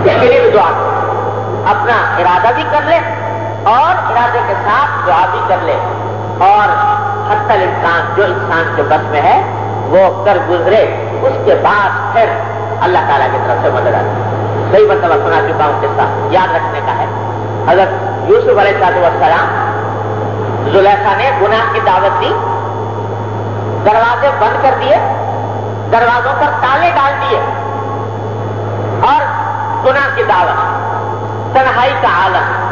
اس کے لیے بھی دعا کر اپنا ارادہ بھی کر لے اور ارادے کے ساتھ دعا بھی کر لے۔ اور حتل انسان جو انسان کے بس میں ہے وہ کر گزرے، اس کے بعد پھر اللہ تعالیٰ کی طرف سے مدد آتی۔ صحیح مرتبہ سنا چکا ہوں قصہ، یاد رکھنے کا ہے۔ اگر یوسف علیہ صاحب السلام زلیخا نے گناہ کی دعوت دی، دروازے بند کر دیے، دروازوں پر تالے ڈال دیے، اور گناہ کی دعوت، تنہائی کا عالم۔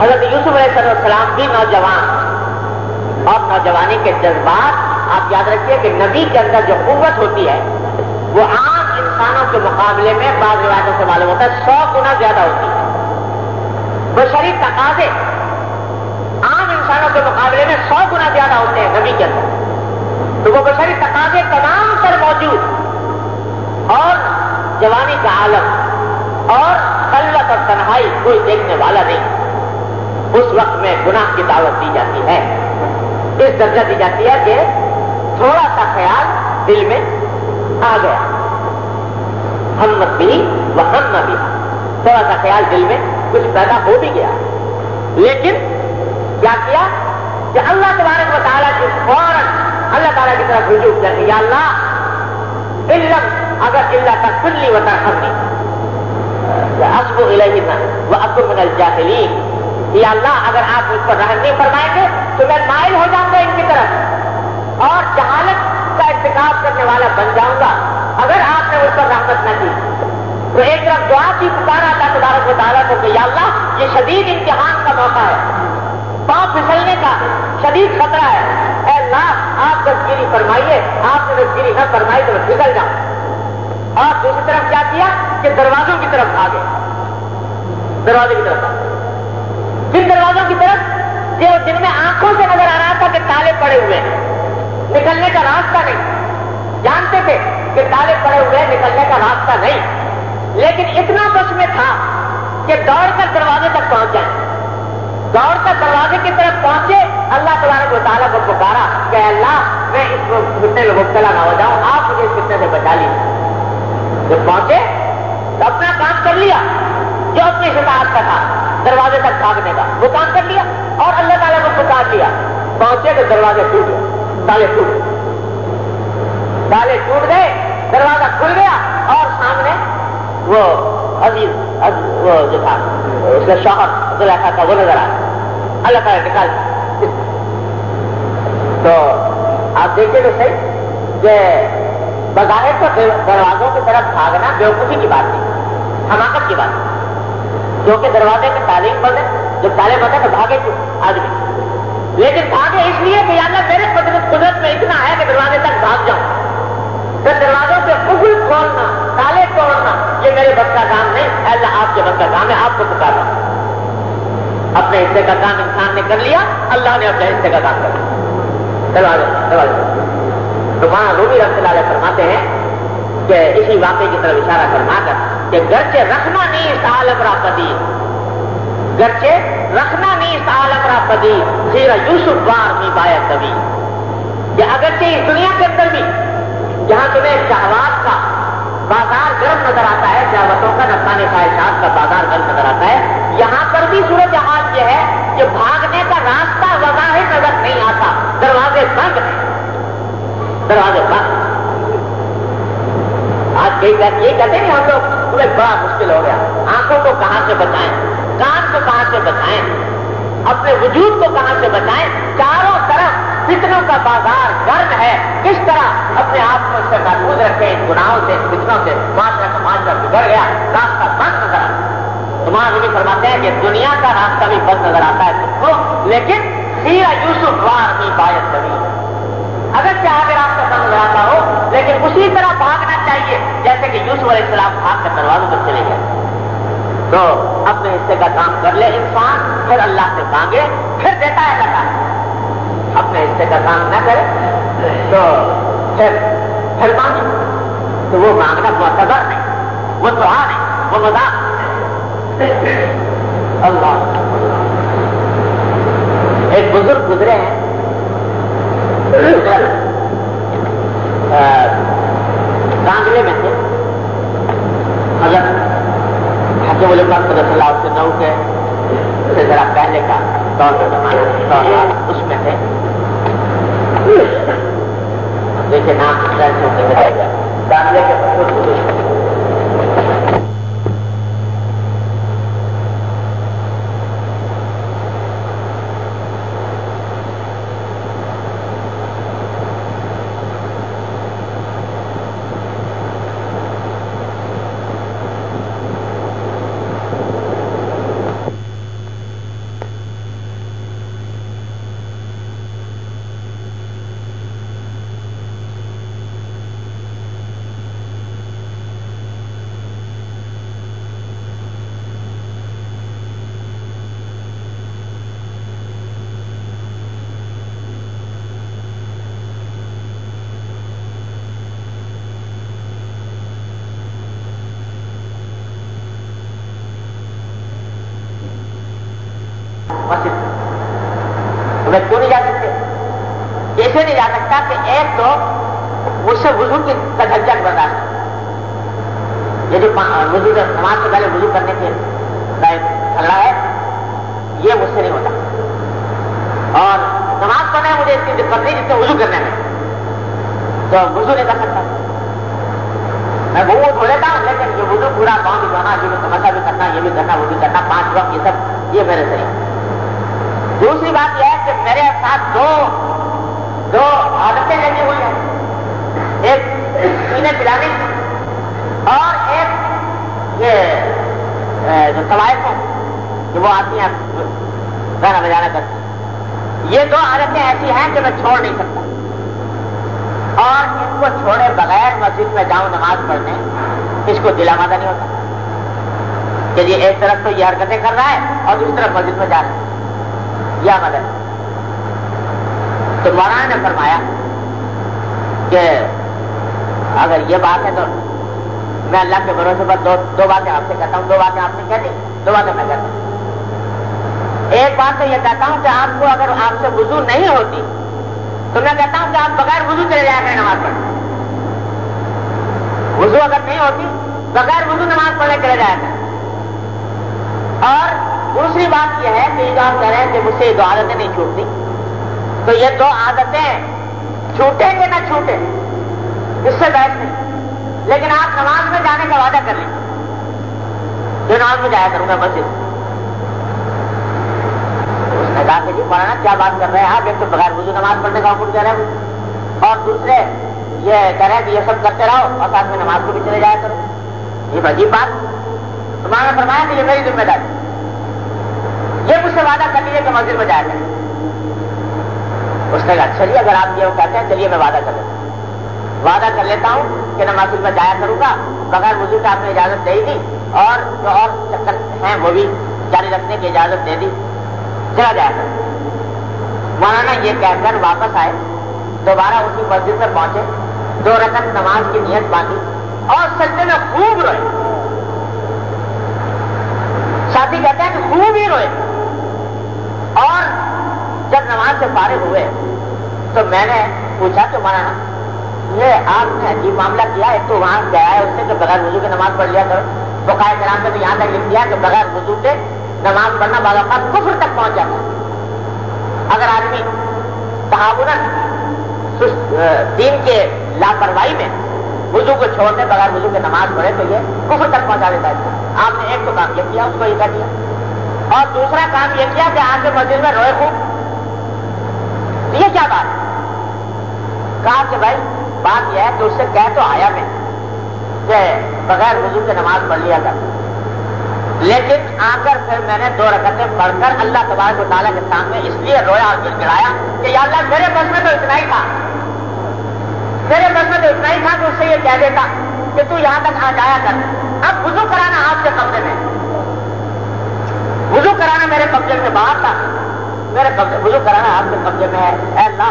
حضرت یوسف علیہ السلام بھی نوجوان، اور نوجوانی کے جذبات آپ یاد رکھیے کہ نبی کے اندر جو قوت ہوتی ہے، وہ عام انسانوں کے مقابلے میں بعض روایتوں سے معلوم ہوتا ہے، سو گنا زیادہ ہوتی ہے۔ بشری تقاضے عام انسانوں کے مقابلے میں سو گنا زیادہ ہوتے ہیں نبی کے اندر۔ تو وہ بشری تقاضے تمام تر موجود اور جوانی کا عالم اور خلوت اور تنہائی کوئی دیکھنے والا نہیں۔ اس وقت میں گناہ کی دعوت دی جاتی ہے۔ اس درجہ دی جاتی ہے کہ تھوڑا سا خیال دل میں آ گیا۔ ہم بھی وہ ہم نہ بھی۔ تھوڑا سا خیال دل میں کچھ پیدا ہو بھی گیا۔ لیکن کیا کیا؟ کہ اللہ تبارک و تعالیٰ کی فوراً اللہ تعالیٰ کی طرف رجوع کر یا اللہ علم اگر اللہ کا کلی و ترخی حسب الہی وہ اکب من الجاہلین۔ یا اللہ، اگر آپ اس پر رحم نہیں فرمائیں گے تو میں مائل ہو جاؤں گا ان کی طرف۔ اور جہالت کا انتخاب کرنے والا بن جاؤں گا اگر آپ نے اس پر رحمت نہ کی۔ تو ایک طرف دعا کی پکارا اللہ تبارک و تعالیٰ کو کہ یا اللہ، یہ شدید امتحان کا موقع ہے۔ پاؤں پھسلنے کا شدید خطرہ ہے۔ اے اللہ، آپ دستگیری فرمائیے، آپ نے دستگیری نہ فرمائی تو میں پھسل جاؤں۔ اور دوسری طرف کیا کیا کہ دروازوں کی طرف بھاگے دروازے کی طرف جن دروازوں کی طرف جو جن میں آنکھوں سے نظر آ رہا تھا کہ تالے پڑے ہوئے ہیں۔ نکلنے کا راستہ نہیں۔ جانتے تھے کہ تالے پڑے ہوئے نکلنے کا راستہ نہیں۔ لیکن اتنا بس میں تھا کہ دوڑ کر دروازے تک پہنچ جائیں دوڑ کر دروازے کی طرف پہنچے، اللہ تبارک و تعالیٰ کو پکارا کہ اللہ، میں اس فتنے میں مبتلا نہ ہو جاؤں، آپ مجھے اس فتنے سے بچا لیجیے جب پہنچے تو اپنا کام کر لیا۔ جو اپنی شکایت کا تھا، دروازے تک بھاگنے کا، وہ کام کر لیا اور اللہ تعالیٰ کو پکار لیا۔ پہنچے تو دروازے ٹوٹ گئے۔ تالے ٹوٹ گئے۔ تالے ٹوٹ گئے، دروازہ کھل گیا اور سامنے وہ عزیز وہ جو تھا، اس کا شوہر عبداللہ تھا وہ نظر آیا۔ اللہ تعالیٰ نکال تو آپ دیکھیں تو صحیح کہ بظاہر تو دروازوں کی طرف بھاگنا بیوقوفی کی بات نہیں، حماقت کی بات نہیں۔ جو کہ دروازے میں تعلیم بندے جب تالے بندے تو بھاگے کیوں؟ آدمی۔ لیکن بھاگے اس لیے کہ اللہ میرے قدرت قدرت میں اتنا ہے کہ دروازے تک بھاگ جاؤں پھر دروازوں سے قبل کھولنا، تالے توڑنا، یہ میرے بس کا کام نہیں اللہ آپ کے بس کا کام ہے، آپ کو پکارا اپنے حصے کا کام انسان نے کر لیا، اللہ نے اپنے حصے کا کام کر لیا۔ دروازے دروازے۔ تو وہاں روبی رحمت اللہ علیہ فرماتے ہیں کہ اسی واقعے کی طرف اشارہ فرما کر کہ گرچہ رکھنا نہیں سال اپرا پتی گرچہ رکھنا نہیں، سال اپرا پتی پھر یوسف بار نہیں پایا کبھی۔ کہ اگرچہ اس دنیا کے اندر بھی، جہاں تمہیں شہوات کا بازار گرم نظر آتا ہے، شہوتوں کا نقصان خواہشات کا بازار گرم نظر آتا ہے، یہاں پر بھی صورت حال یہ ہے کہ بھاگنے کا راستہ وضاح نظر نہیں آتا، دروازے بند ہیں۔ دروازے بند۔ آج یہ کہتے ہیں ہم لوگ تمہیں بڑا مشکل ہو گیا۔ آنکھوں کو کہاں سے بچائیں؟ کان کو کہاں سے بچائیں۔ اپنے وجود کو کہاں سے بچائیں۔ چاروں طرف فتنوں کا بازار گرم ہے۔ کس طرح اپنے آپ کو اس سے محفوظ رکھے ان گناہوں سے، فتنوں سے معاشرہ کا معاشرہ بگڑ گیا۔ راستہ بند نظر آتا تمہارا بھی فرماتے ہیں کہ دنیا کا راستہ بھی بند نظر آتا ہے تم کو، لیکن سیرا یوسف وار نہیں باعث کبھی اگر چاہ کے راستہ بند نظر آتا ہو، لیکن اسی طرح بھاگنا چاہیے۔ جیسے کہ یوسف علیہ السلام بھاگ کر دروازوں تک چلے گئے۔ تو اپنے حصے کا کام کر لے انسان، پھر اللہ سے مانگے، پھر دیتا ہے اللہ اپنے حصے کا کام نہ کرے، تو پھر پھر مانگے۔ تو وہ مانگنا معتبر نہیں، وہ تو نہیں وہ مذاق اللہ۔ ایک بزرگ گزرے ہیں کانگلے میں تھے اگر رسول الفاظ صلی اللہ علیہ وسلم کے سے ذرا پہلے کا دور کا زمانہ اس میں ہے۔ دیکھیے نام کانگلے کے یہ حرکتیں کر رہا ہے اور دوسری طرف مسجد میں جا رہا ہے۔ یا مدد۔ تو مولانا نے فرمایا کہ اگر یہ بات ہے تو میں اللہ کے بھروسے پر دو دو باتیں آپ سے کہتا ہوں۔ دو باتیں آپ نے کہہ دی۔ دو باتیں میں کہتا ہوں۔ ایک بات تو یہ کہتا ہوں کہ آپ کو اگر آپ سے وضو نہیں ہوتی تو میں کہتا ہوں کہ آپ بغیر وضو چلے جایا کریں نماز پڑھنے۔ وضو اگر نہیں ہوتی، بغیر وضو نماز پڑھنے چلے جایا کریں۔ اور دوسری بات یہ ہے کہ یہ جو آپ کہہ رہے ہیں کہ مجھ سے یہ دو عادتیں نہیں چھوٹتی، تو یہ دو عادتیں چھوٹیں کہ نہ چھوٹے اس سے بحث نہیں۔ لیکن آپ نماز میں جانے کا وعدہ کر لیں۔ جو نماز میں جایا کروں گا مسجد اس نے کہا کہ جی مولانا، کیا بات کر رہے ہیں آپ؟ ایک تو بغیر وضو نماز پڑھنے کا حکم کہہ رہے ہیں اور دوسرے، یہ کہہ رہے ہیں کہ یہ سب کرتے رہو اور ساتھ میں نماز کو بھی چلے جایا کرو۔ یہ عجیب بات۔ تمہارا فرمایا کہ یہ میری ذمہ داری یہ مجھ سے وعدہ کر لیجیے کہ مسجد میں جایا کریں اس نے کہا، چلیے، اگر آپ یہ کہتے ہیں، چلیے، میں وعدہ کر لیتا ہوں۔ وعدہ کر لیتا ہوں کہ میں مسجد میں جایا کروں گا۔ بغیر وضو کا آپ نے اجازت دے دی اور جو اور چکر ہیں وہ بھی جاری رکھنے کی اجازت دے دی۔ چلا جایا کر مولانا یہ کہہ کر واپس آئے۔ دوبارہ اسی مسجد میں پہنچے۔ دو رقم نماز کی نیت باندھی اور سجدے میں خوب روئے۔ ساتھی کہتے ہیں کہ خوب ہی روئے۔ اور جب نماز سے فارغ ہوئے، تو میں نے پوچھا کہ مانا، یہ آپ نے عجیب معاملہ کیا ایک تو وہاں گیا ہے اس نے کہ بغیر وضو کی نماز پڑھ لیا کرو۔ تو کرام نے تو یہاں تک لکھ دیا کہ بغیر وضو کے نماز پڑھنا بعض اوقات کفر تک پہنچ جاتا ہے۔ اگر آدمی تعاون دین کے لاپرواہی میں وضو کو چھوڑنے بغیر وضو کے نماز پڑھے تو یہ کفر تک پہنچا دیتا ہے آپ نے ایک تو کام یہ کیا، اس کو یہ کر دیا اور دوسرا کام یہ کیا کہ آج کے مسجد میں روئے خوب۔ یہ کیا بات کہا کہ بھائی، بات یہ ہے کہ اس سے کہہ تو آیا میں کہ بغیر وضو کے نماز پڑھ لیا کر لیکن آ کر پھر میں نے دو رکعتیں پڑھ کر اللہ تبارک و تعالیٰ کے سامنے اس لیے رویا اور دل گڑایا کہ یا اللہ میرے بس میں تو اتنا ہی تھا۔ بس میں تو اس سے یہ کہہ دیتا کہ تو یہاں تک آ جایا کر۔ اب وضو کرانا آپ کے قبضے میں۔ وضو کرانا میرے قبضے سے باہر تھا۔ میرے قبضے وضو کرانا آپ کے قبضے میں ہے۔ اے اللہ،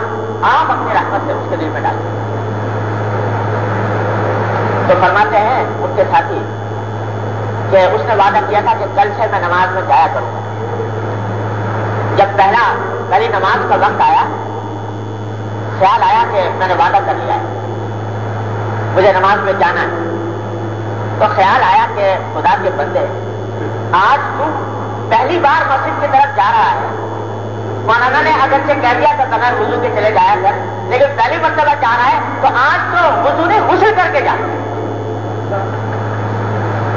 آپ اپنی رحمت سے اس کے دل میں ڈالیں تو فرماتے ہیں اس کے ساتھی کہ اس نے وعدہ کیا تھا کہ کل سے میں نماز میں جایا کروں۔ گا جب پہلا پہلی نماز کا وقت آیا، خیال آیا کہ میں نے وعدہ کر لیا ہے۔ مجھے نماز میں جانا ہے۔ تو خیال آیا کہ خدا کے بندے، آج تو پہلی بار مسجد کی طرف جا رہا ہے۔ مولانا نے اگر سے کہہ دیا کہ بغیر وضو کے چلے جایا کر لیکن پہلی مرتبہ جا رہا ہے تو آج تو وضو نے غسل کر کے جا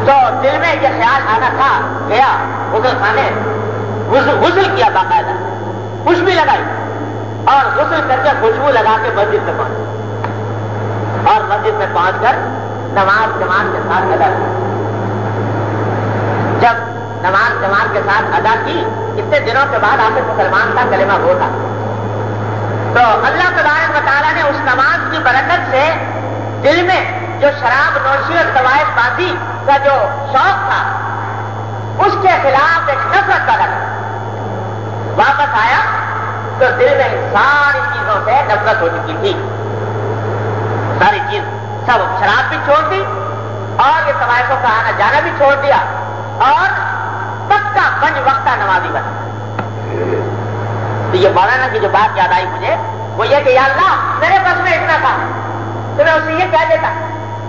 تو دل میں یہ خیال آنا تھا، گیا، غسل خانے، غسل کیا باقاعدہ، خوشبو لگائی اور غسل کر کے خوشبو لگا کے مسجد میں پہنچ اور مسجد میں پہنچ کر نماز جماعت کے ساتھ ادا کی۔ جب نماز جماعت کے ساتھ ادا کی، اتنے دنوں کے بعد آپ مسلمان کا کلمہ وہ تھا۔ تو اللہ تبارک مطالعہ نے اس نماز کی برکت سے دل میں جو شراب، نوشی اور قواعد بازی کا جو شوق تھا، اس کے خلاف ایک نفرت کا لگا واپس آیا تو دل میں ساری چیزوں سے نفرت ہو چکی تھی۔ ساری چیز سب شراب بھی چھوڑ دی اور یہ سوایتوں کا آنا جانا بھی چھوڑ دیا اور پکا پنج وقتہ نمازی بنا۔ تو یہ مولانا کی جو بات یاد آئی مجھے، وہ یہ کہ یا اللہ، میرے بس میں اتنا تھا۔ تو میں اسے یہ کہہ دیتا،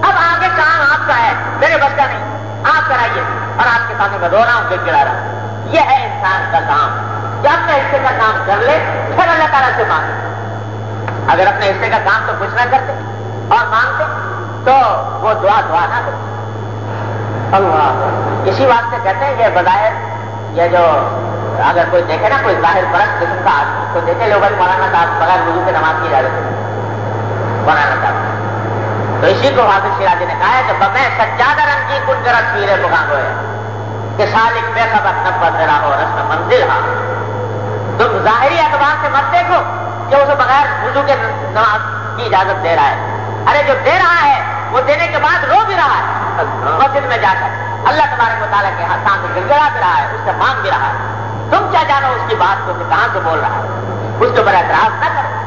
اب آگے کام آپ کا ہے، میرے بس کا نہیں۔ آپ کرائیے اور آپ کے سامنے میں رو رہا ہوں گڑ گڑا رہا ہوں۔ یہ ہے انسان کا کام۔ کہ اپنے حصے کا کام کر لے، پھر اللہ تعالیٰ سے مانگے۔ اگر اپنے حصے کا کام تو کچھ نہ کرتے۔ اور مانگتے تو وہ دعا دعا نہ کرتے اللہ۔ اسی واسطے کہتے ہیں یہ بظاہر یہ جو اگر کوئی دیکھے نا، کوئی ظاہر پرست قسم کا آدمی، تو دیکھے لوگ مولانا صاحب بغیر وضو کے نماز کی اجازت مولانا صاحب۔ تو اسی کو حافظ شیراجی نے کہا ہے کہ میں سجادہ رنگ کی کن ذرا سیرے بگا ہوئے۔ کہ سالک بے خبر نبت ذرا ہو رسم منزل ہاں تم ظاہری اعتبار سے مت دیکھو کہ اسے بغیر وضو کے نماز کی اجازت دے رہا ہے۔ ارے جو دے رہا ہے وہ دینے کے بعد رو بھی رہا ہے۔ مسجد میں جا کر۔ اللہ تبارک مطالعہ کے ہاتھ سامنے گڑ گڑا بھی رہا ہے اس سے مانگ بھی رہا ہے۔ تم کیا جانو اس کی بات کو کہ کہاں سے بول رہا ہے؟ اس کے اوپر اعتراض نہ کرو۔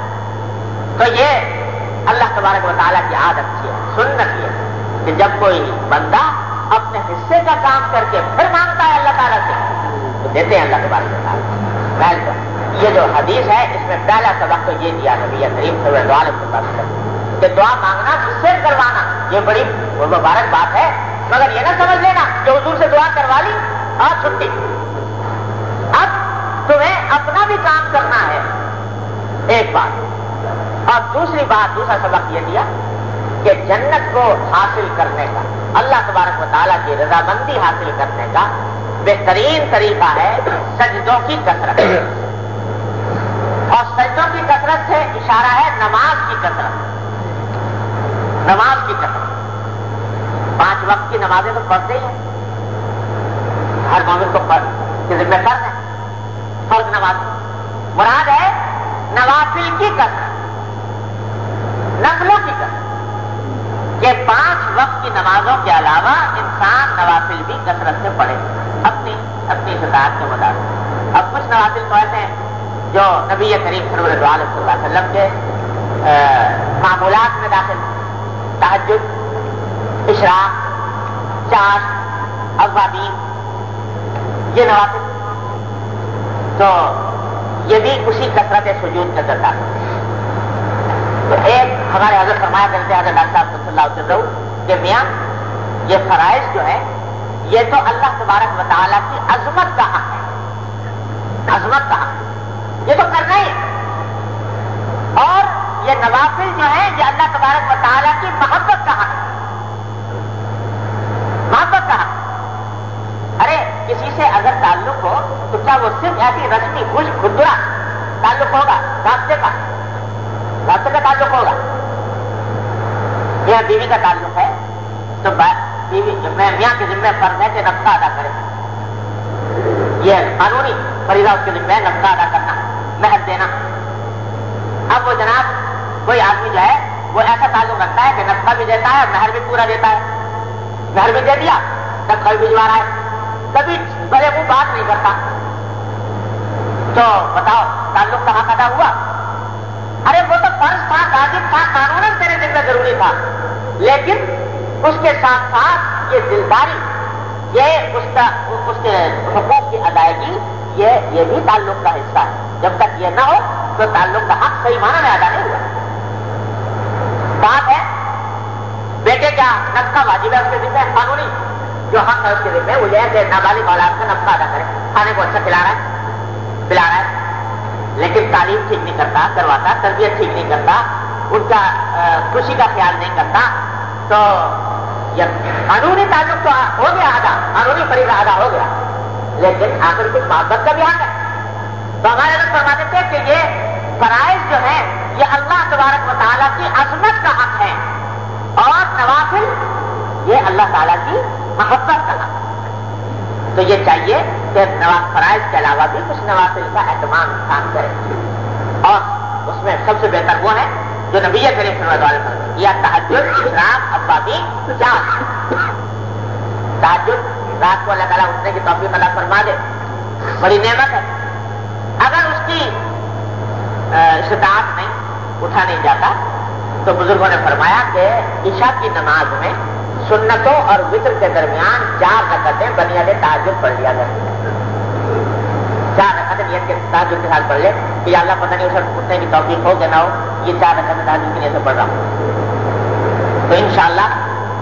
تو یہ اللہ تبارک مطالعہ کی عادت کی ہے سنت ہے کہ جب کوئی بندہ اپنے حصے کا کام کر کے پھر مانگتا ہے اللہ تعالیٰ سے تو دیتے ہیں اللہ تبارک مطالعہ یہ جو حدیث ہے اس میں پہلا سبق تو یہ دیا نبی کریم صلی اللہ علیہ وسلم کہ دعا مانگنا جس سے کروانا۔ یہ بڑی مبارک بات ہے۔ مگر یہ نہ سمجھ لینا کہ حضور سے دعا کروا لی اور چھٹی۔ اب تمہیں اپنا بھی کام کرنا ہے۔ ایک بات۔ اور دوسری بات، دوسرا سبق یہ دیا کہ جنت کو حاصل کرنے کا، اللہ تبارک و تعالیٰ کی رضامندی حاصل کرنے کا بہترین طریقہ ہے سجدوں کی کثرت۔ اور سجدوں کی کثرت سے اشارہ ہے نماز کی کثرت۔ نماز کی کثرت پانچ وقت کی نمازیں تو پڑھتے ہی ہیں۔ ہر مومن کو پڑھ کے ذمہ فرض ہے۔ فرض نماز۔ مراد ہے نوافل کی کثرت نقلوں کی کثرت یہ پانچ وقت کی نمازوں کے علاوہ انسان نوافل بھی کثرت سے پڑھے۔ اپنی اپنی استطاعت کے مطابق۔ اب کچھ نوافل تو ایسے ہیں جو نبی کریم صلی اللہ علیہ وسلم کے معمولات میں داخل تحجد، اشراق چاش افوابین یہ نوافل۔ تو یہ بھی اسی کثرت سجود کا کرتا تو ایک ہمارے حضرت فرمایا کرتے حضرت ڈاکٹر صاحب صلی اللہ علیہ وسلم، کہ میاں، یہ فرائض جو ہے یہ تو اللہ تبارک مطالعہ کی عظمت کا حق ہے۔ عظمت کا حق۔ یہ تو کرنا ہی اور یہ نوافل جو ہے یہ اللہ تبارک مطالعہ کی محبت کا حق محبت کا حق ارے، کسی سے اگر تعلق ہو، تو کیا وہ صرف ایسی رسمی خوش خدرا تعلق ہوگا؟ راستے کا۔ راستے کا تعلق ہوگا۔ یہ بیوی کا تعلق ہے، تو بیوی میں میاں کے ذمہ فرض ہے کہ نقصہ ادا کرے۔ یہ قانونی فریضہ اس کے ذمہ نقصہ ادا کرنا محض دینا۔ کوئی آدمی جو ہے، وہ ایسا تعلق رکھتا ہے کہ نقصہ بھی دیتا ہے اور مہر بھی پورا دیتا ہے۔ مہر بھی دے دیا تب کل بھجوا رہا ہے۔ کبھی بڑے وہ بات نہیں کرتا۔ تو بتاؤ، تعلق کہاں ادا ہوا؟ ارے، وہ تو فرض تھا، واجب تھا، قانون تیرے دل میں ضروری تھا۔ لیکن اس کے ساتھ ساتھ یہ دلداری، یہ اس کا، اس کے حقوق کی ادائیگی، یہ یہ بھی تعلق کا حصہ ہے۔ جب تک یہ نہ ہو، تو تعلق کا حق صحیح معنی میں ادا نہیں ہوا بات ہے؟ بیٹے کا نقصہ واجب ہے اس کے دل میں؟ قانونی جو حق ہے اس کے دل میں، وہ یہ ہے کہ نابالغ اولاد کا نقصہ ادا کرے۔ کھانے کو اچھا کھلا رہا ہے، پلا رہا ہے۔ لیکن تعلیم ٹھیک نہیں کرتا، کرواتا، تربیت ٹھیک نہیں کرتا، ان کا خوشی کا خیال نہیں کرتا۔ تو یہ قانونی تعلق تو ہو گیا آدھا، قانونی فریضہ ادا ہو گیا۔ لیکن آخر کچھ محبت کا بھی حق ہے۔ تو ہمارے لوگ فرماتے تھے کہ یہ فرائض جو ہے یہ اللہ تبارک و تعالیٰ کی عظمت کا حق ہے۔ اور نوافل، یہ اللہ تعالیٰ کی محبت کا حق۔ ہے تو یہ چاہیے کہ نواز فرائض کے علاوہ بھی کچھ نوافل کا اہتمام انسان کرے۔ اور اس میں سب سے بہتر وہ ہے جو نبی کریم سنت والے پر یا تحجد اشراق ابابی چار تحجد رات کو اللہ تعالیٰ اٹھنے کی توفیق اللہ فرما دے۔ بڑی نعمت ہے۔ اگر اس کی استطاعت نہیں اٹھا نہیں جاتا۔ تو بزرگوں نے فرمایا کہ عشاء کی نماز میں سنتوں اور وطر کے درمیان چار رکعتیں بنیاد تعجب پڑھ لیا کرتی چار رکعتیں نیت کے تعجب کے ساتھ پڑھ لے کہ اللہ پتہ نہیں اسے اٹھنے کی توفیق ہو کہ نہ ہو، یہ چار رکعتیں تعجب کی نیت سے پڑھ رہا ہوں۔ تو انشاءاللہ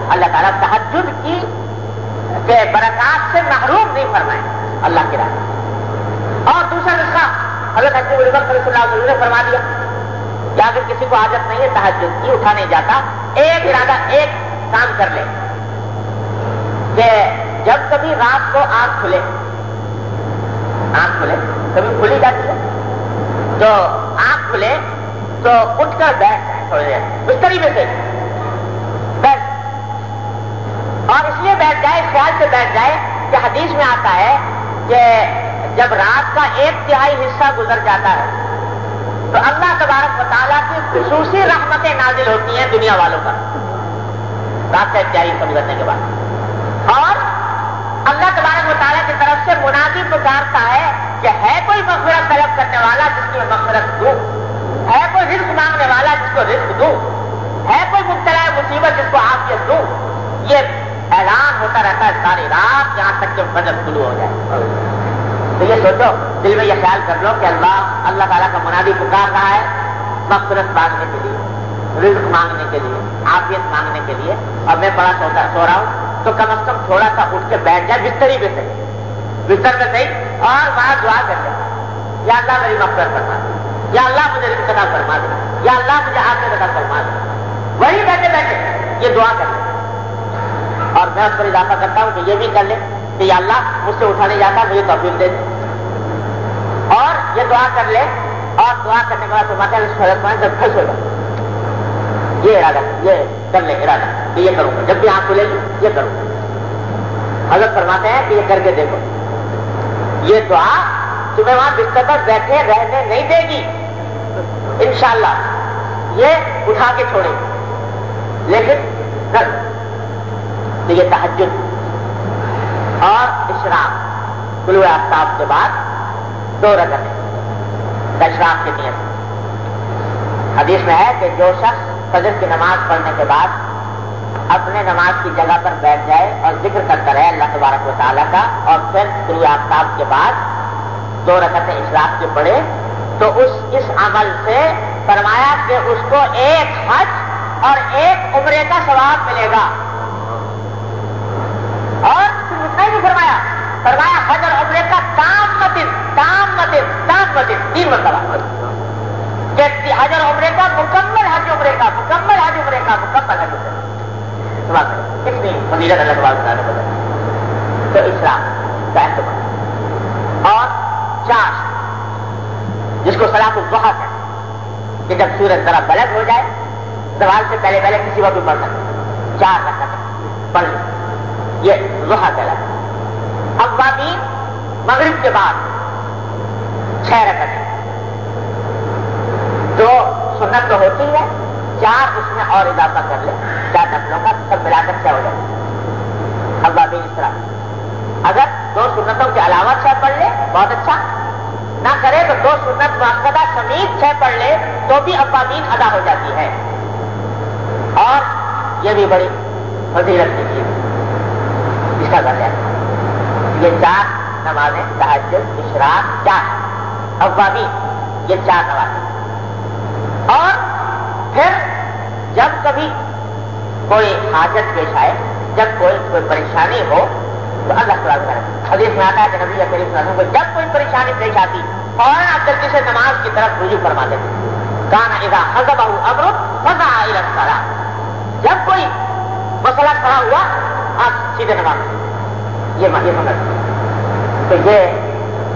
اللہ تعالیٰ تحجد کی برکات سے محروم نہیں فرمائے۔ اللہ کی راہ۔ اور دوسرا نسخہ حضرت حکیم البر اللہ علیہ وسلم نے فرما دیا۔ کہ اگر کسی کو عادت نہیں ہے تحجد کی اٹھا نہیں جاتا۔ ایک ارادہ، ایک کام کر لے۔ کہ جب کبھی رات کو آنکھ کھلے آنکھ کھلے، کبھی کھلی جاتی ہے۔ تو آنکھ کھلے تو اٹھ کر بیٹھ جائے تھوڑی دیر۔ بستری میں سے۔ بیٹھ اور اس لیے بیٹھ جائے، اس خیال سے بیٹھ جائے کہ حدیث میں آتا ہے کہ جب رات کا ایک تہائی حصہ گزر جاتا ہے تو اللہ تبارک و تعالیٰ کی خصوصی رحمتیں نازل ہوتی ہیں دنیا والوں پر۔ رات کا ایک تہائی حصہ گزرنے کے بعد اور اللہ تبارک و تعالیٰ کی طرف سے منازی پکارتا ہے کہ ہے کوئی مغفرت طلب کرنے والا جس کی میں مغفرت دوں۔ ہے کوئی رزق مانگنے والا جس کو رزق دوں۔ ہے کوئی مبتلا مصیبت جس کو آفیت دوں۔ یہ اعلان ہوتا رہتا ہے ساری رات یہاں تک کہ فجر شروع ہو جائے۔ تو یہ سوچو دل میں یہ خیال کر لو کہ اللہ اللہ تعالیٰ کا منادی پکار رہا ہے مغفرت مانگنے کے لیے، رزق مانگنے کے لیے، عافیت مانگنے کے لیے۔ اور میں بڑا سوتا سو رہا ہوں۔ تو کم از کم تھوڑا سا اٹھ کے بیٹھ جائے بستری میں صحیح بستر میں صحیح اور وہاں دعا کر لے۔ یا اللہ میری مغفرت کرنا دے۔ یا اللہ مجھے رزق ادا فرما دے۔ یا اللہ مجھے آفیت ادا فرما دے۔ وہی بیٹھے بیٹھے یہ دعا کر لے۔ اور میں اس پر اضافہ کرتا ہوں کہ یہ بھی کر لے کہ یا اللہ مجھ سے اٹھا نہیں جاتا، مجھے توفیق دے دے۔ اور یہ دعا کر لے اور دعا کرنے کے بعد ماتا فرض جب خوش ہو جائے یہ ارادہ، یہ کر لے ارادہ، کہ یہ کروں گا۔ جب بھی آنکھ کھلے گی، یہ کروں گا۔ حضرت فرماتے ہیں کہ یہ کر کے دیکھو۔ یہ دعا تمہیں وہاں بستر پر بیٹھے رہنے نہیں دے گی۔ انشاءاللہ، یہ اٹھا کے چھوڑے گی۔ لیکن کر۔ تو یہ تحجد اور اشراق کلو آفتاب کے بعد دو رکعتیں۔ اشراق کی نیت۔ حدیث میں ہے کہ جو شخص فجر کی نماز پڑھنے کے بعد اپنے نماز کی جگہ پر بیٹھ جائے اور ذکر کرتا رہے اللہ تبارک و تعالیٰ کا اور پھر طلوع آفتاب کے بعد دو رکعتیں اشراق کی پڑھے، تو اس اس عمل سے فرمایا کہ اس کو ایک حج اور ایک عمرے کا ثواب ملے گا۔ اور اتنا ہی فرمایا فرمایا حج اور عمرے کا کام مدن کام مدن کام مدن تین مرتبہ۔ کہ حج اور عمرے کا، مکمل حج عمرے کا، مکمل حج عمرے کا، مکمل حج عمرے کا۔ کتنی فضیلت اللہ تبارک تعالیٰ نے تو اسلام کا اہتمام اور چار، جس کو سلاح الضحا ہے کہ جب سورج ذرا بلد ہو جائے سوال سے پہلے پہلے کسی وقت بھی پڑھ سکتے چار رکھنا پڑھ لیں۔ یہ لوہا کہلاتا ہے۔ اب باقی مغرب کے بعد چھ رکعت تو سنت تو ہوتی ہے، چار اس میں اور اضافہ کر لے چار نسلوں کا، سب ملا کر چھ ہو جائے؟ اب باقی اس طرح۔ اگر دو سنتوں کے علاوہ چھ پڑھ لے، بہت اچھا۔ نہ کرے تو دو سنت مقدہ سمیت چھ پڑھ لے، تو بھی ابابین ادا ہو جاتی ہے۔ اور یہ بھی بڑی فضیلت کی چیز اس کا ہے۔ یہ چار نمازیں تحجد اشراق چار ابابین یہ چار نمازیں اور پھر جب کبھی کوئی حاجت پیش آئے، جب کوئی کوئی پریشانی ہو، تو اللہ تعالیٰ کرے حدیث میں آتا ہے کہ نبی کریم صلی کو جب کوئی پریشانی پیش آتی، فوراً آپ جلدی سے نماز کی طرف رجوع فرما دیتے کانا ادا حضب ابر فضا سارا جب کوئی مسئلہ کھڑا ہوا، آپ سیدھے نماز۔ یہ یہ مگر تو یہ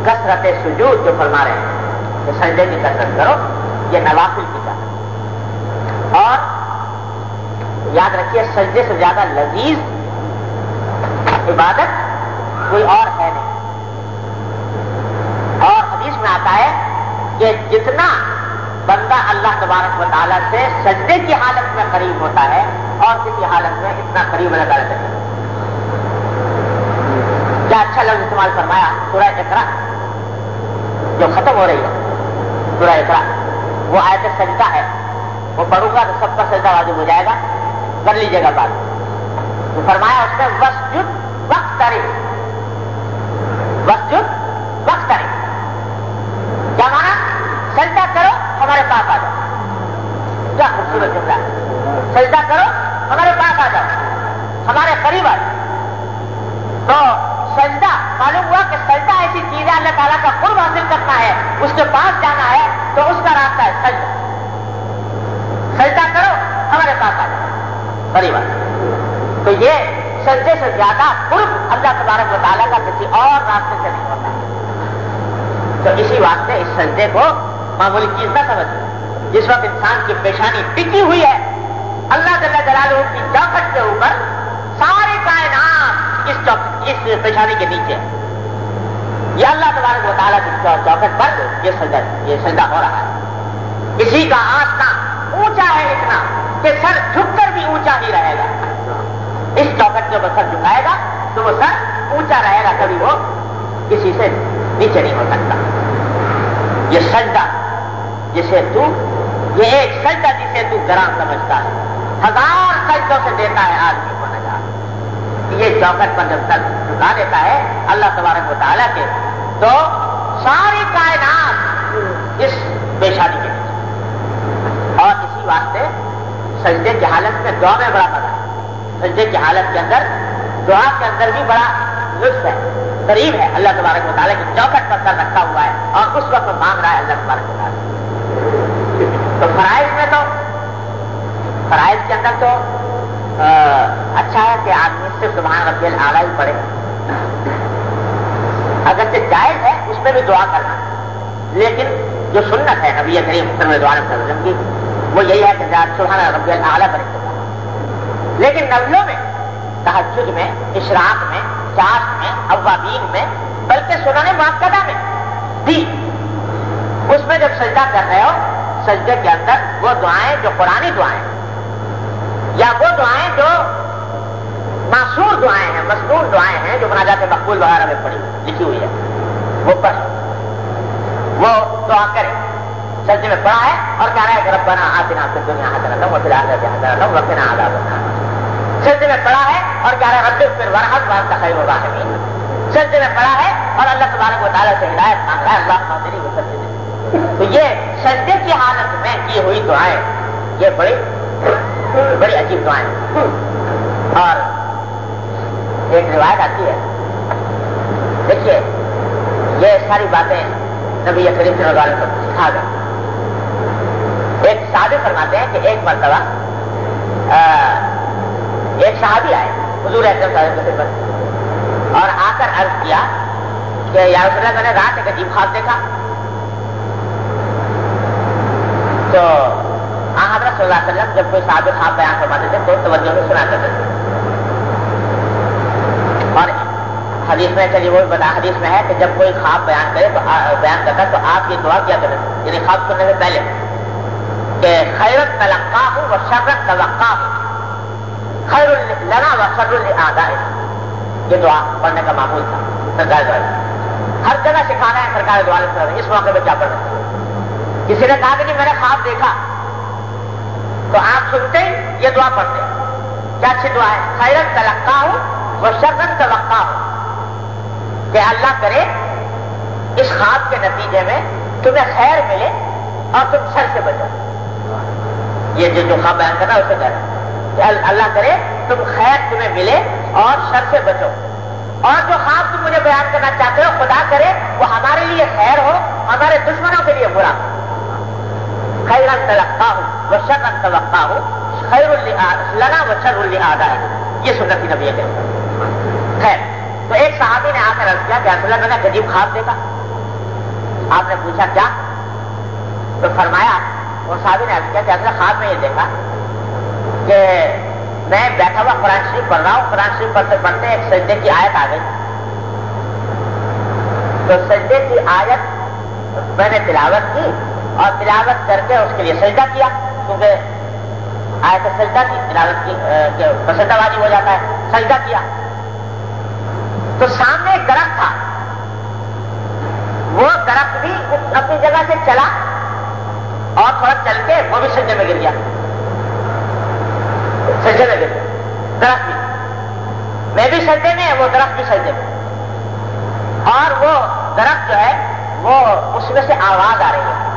کثرت سجود جو فرما رہے ہیں کہ سجدے کی کثرت کرو، یہ نوافل کی جاتا اور یاد رکھیے، سجدے سے زیادہ لذیذ عبادت کوئی اور ہے نہیں۔ اور حدیث میں آتا ہے کہ جتنا بندہ اللہ تبارک و تعالیٰ سے سجدے کی حالت میں قریب ہوتا ہے، اور کسی حالت میں اتنا قریب اللہ تعالیٰ سے کیا اچھا لفظ استعمال فرمایا، سورہ اقرا جو ختم ہو رہی ہے، سورہ اقرا۔ وہ آئے سجدہ ہے۔ وہ پڑھوں گا تو سب کا سجدہ واجب ہو جائے گا۔ کر لیجیے گا بات۔ فرمایا اس میں وقت وقت تاریخ وقت وقت کرے کیا مانا سجدہ کرو ہمارے پاس آ جاؤ کیا خوبصورت جملہ سجدہ کرو ہمارے پاس آ جاؤ ہمارے قریب آ جاؤ تو سجدہ معلوم ہوا کہ سجدہ ایسی چیز ہے اللہ تعالیٰ کا قرب حاصل کرنا ہے اس کے پاس جانا ہے تو اس کا راستہ ہے سجدہ۔ سجدہ کرو، ہمارے پاس آ جاؤ۔ تو یہ سجدے سے زیادہ قرب اللہ تبارک و تعالیٰ کا کسی اور راستے سے نہیں ہوتا۔ تو اسی واسطے اس سجدے کو معمولی چیز نہ سمجھ جس وقت انسان کی پیشانی ٹکی ہوئی ہے، اللہ تعالیٰ جلال کی چوکٹ کے اوپر سارے کائنات اس اس پیشانی کے نیچے یہ اللہ تبارک و تعالیٰ کی چوکٹ پر یہ سجدہ یہ سجدہ ہو رہا ہے۔ اسی کا آسنا اونچا ہے اتنا کہ سر جھک کر بھی اونچا ہی رہے گا۔ اس چوکٹ جب سر جھکائے گا، تو وہ سر اونچا رہے گا، کبھی وہ کسی سے نیچے نہیں ہو سکتا۔ یہ سجدہ جسے تو یہ ایک سجدہ جسے تو گرام سمجھتا ہے۔ ہزار سجدوں سے دیتا ہے آدمی کو نظر یہ چوکٹ پر جب سر جھکا دیتا ہے، اللہ تبارک و تعالیٰ کے تو ساری کائنات اس پیشانی کے اور اسی واسطے سجدے کی حالت میں دعا میں بڑا مزہ ہے۔ سجدے کی حالت کے اندر، دعا کے اندر بھی بڑا لطف ہے، قریب ہے۔ اللہ تبارک مطالعہ کی چوکٹ پر سر رکھا ہوا ہے اور اس وقت مانگ رہا ہے اللہ تبارک مطالعہ تو فرائض میں تو، فرائض کے اندر تو اچھا ہے کہ آدمی صرف سبحان ربی العلیٰ ہی پڑے اگر سے جائز ہے، اس میں بھی دعا کرنا۔ لیکن جو سنت ہے، نبی کریم دعا وسلم کی، وہ یہی ہے کہ سبحانہ ربی اعلیٰ بنے لیکن نزلوں میں، تحجد میں، اشراق میں چاش میں، اوابین میں، بلکہ سنانے واقعہ میں بھی، اس میں جب سجدہ کر رہے ہو، سجدے کے اندر وہ دعائیں جو قرآن دعائیں یا وہ دعائیں جو معصور دعائیں ہیں مصنون دعائیں ہیں جو مناجات مقبول وغیرہ میں پڑی لکھی ہوئی ہے۔ وہ پر وہ دعا کریں سجدے میں پڑا ہے اور کہہ رہا ہے کہ ربنا آتنا فی دنیا حسنتا وہ فی الآخرت حسنتا وقنا عذاب النار۔ سجدے میں پڑا ہے اور کہہ رہا ہے رب پھر ورحت وارت خیر الراحمین۔ سجدے میں پڑا ہے اور اللہ تبارک و تعالیٰ سے ہدایت مانگ رہا ہے، اللہ مادری وہ سجدے تو یہ سجدے کی حالت میں کی ہوئی دعائیں، یہ بڑی بڑی عجیب دعائیں۔ اور ایک روایت آتی ہے۔ دیکھیے، یہ ساری باتیں نبی کریم صلی اللہ علیہ وسلم سکھا گئے۔ ایک صحابی فرماتے ہیں کہ ایک مرتبہ ایک صحابی آئے، حضور اکرم صاحب کے پر، اور آ کر عرض کیا کہ یا رسول اللہ، میں نے رات ایک عجیب خواب دیکھا۔ تو ہاں حضرت صلی اللہ علیہ وسلم جب کوئی صحابی خواب بیان فرماتے تھے، تو توجہ میں سنا کرتے تھے اور حدیث میں چلیے وہ بتا حدیث میں ہے کہ جب کوئی خواب بیان کرے تو بیان کرتا تو آپ یہ دعا کیا کریں یعنی خواب سننے سے پہلے کہ خیرت تلقا ہوں وہ شررت تلقا ہوں خیر لنا و شر الدا یہ دعا پڑھنے کا معمول تھا، سرکار ہر جگہ سکھانا ہے سرکار دوارے اس موقع پہ کیا پڑھنا کسی نے کہا کہ جی میں نے خواب دیکھا۔ تو آپ سنتے ہی یہ دعا پڑھتے کیا اچھی دعا ہے؟ خیرت تلقا ہوں وہ شرن توقع ہوں کہ اللہ کرے اس خواب کے نتیجے میں تمہیں خیر ملے اور تم سر سے بچو۔ یہ جو خواب بیان کرنا اسے کہ اللہ کرے تم خیر تمہیں ملے اور شر سے بچو۔ اور جو خواب تم مجھے بیان کرنا چاہتے ہو، خدا کرے وہ ہمارے لیے خیر ہو، ہمارے دشمنوں کے لیے برا۔ خیر تلقا ہو وہ شر توقع ہو خیر لنا وہ شر الدا ہے یہ سنتی نبی ہے خیر۔ تو ایک صحابی نے آ کر رکھ کیا کہ اصل میں نے عجیب خواب دیکھا۔ آپ نے پوچھا کیا؟ تو فرمایا اور صحابی نے کیا کہ اصل خواب میں یہ دیکھا کہ میں بیٹھا ہوا قرآن شریف پڑھ رہا ہوں۔ قرآن شریف پڑھتے پڑھتے ایک سجدے کی آیت آ گئی۔ تو سجدے کی آیت میں نے تلاوت کی اور تلاوت کر کے اس کے لیے سجدہ کیا، کیونکہ آیت سجدہ کی، تلاوت کی پسندہ بازی ہو جاتا ہے۔ سجدہ کیا۔ تو سامنے ایک درخت تھا۔ وہ درخت بھی اپنی جگہ سے چلا اور تھوڑا چل کے وہ بھی سجدے میں گر گیا۔ سجدے میں گر گیا۔ درخت بھی۔ میں بھی سجدے میں، وہ درخت بھی سجدے میں۔ اور وہ درخت جو ہے، وہ اس میں سے آواز آ رہی ہے۔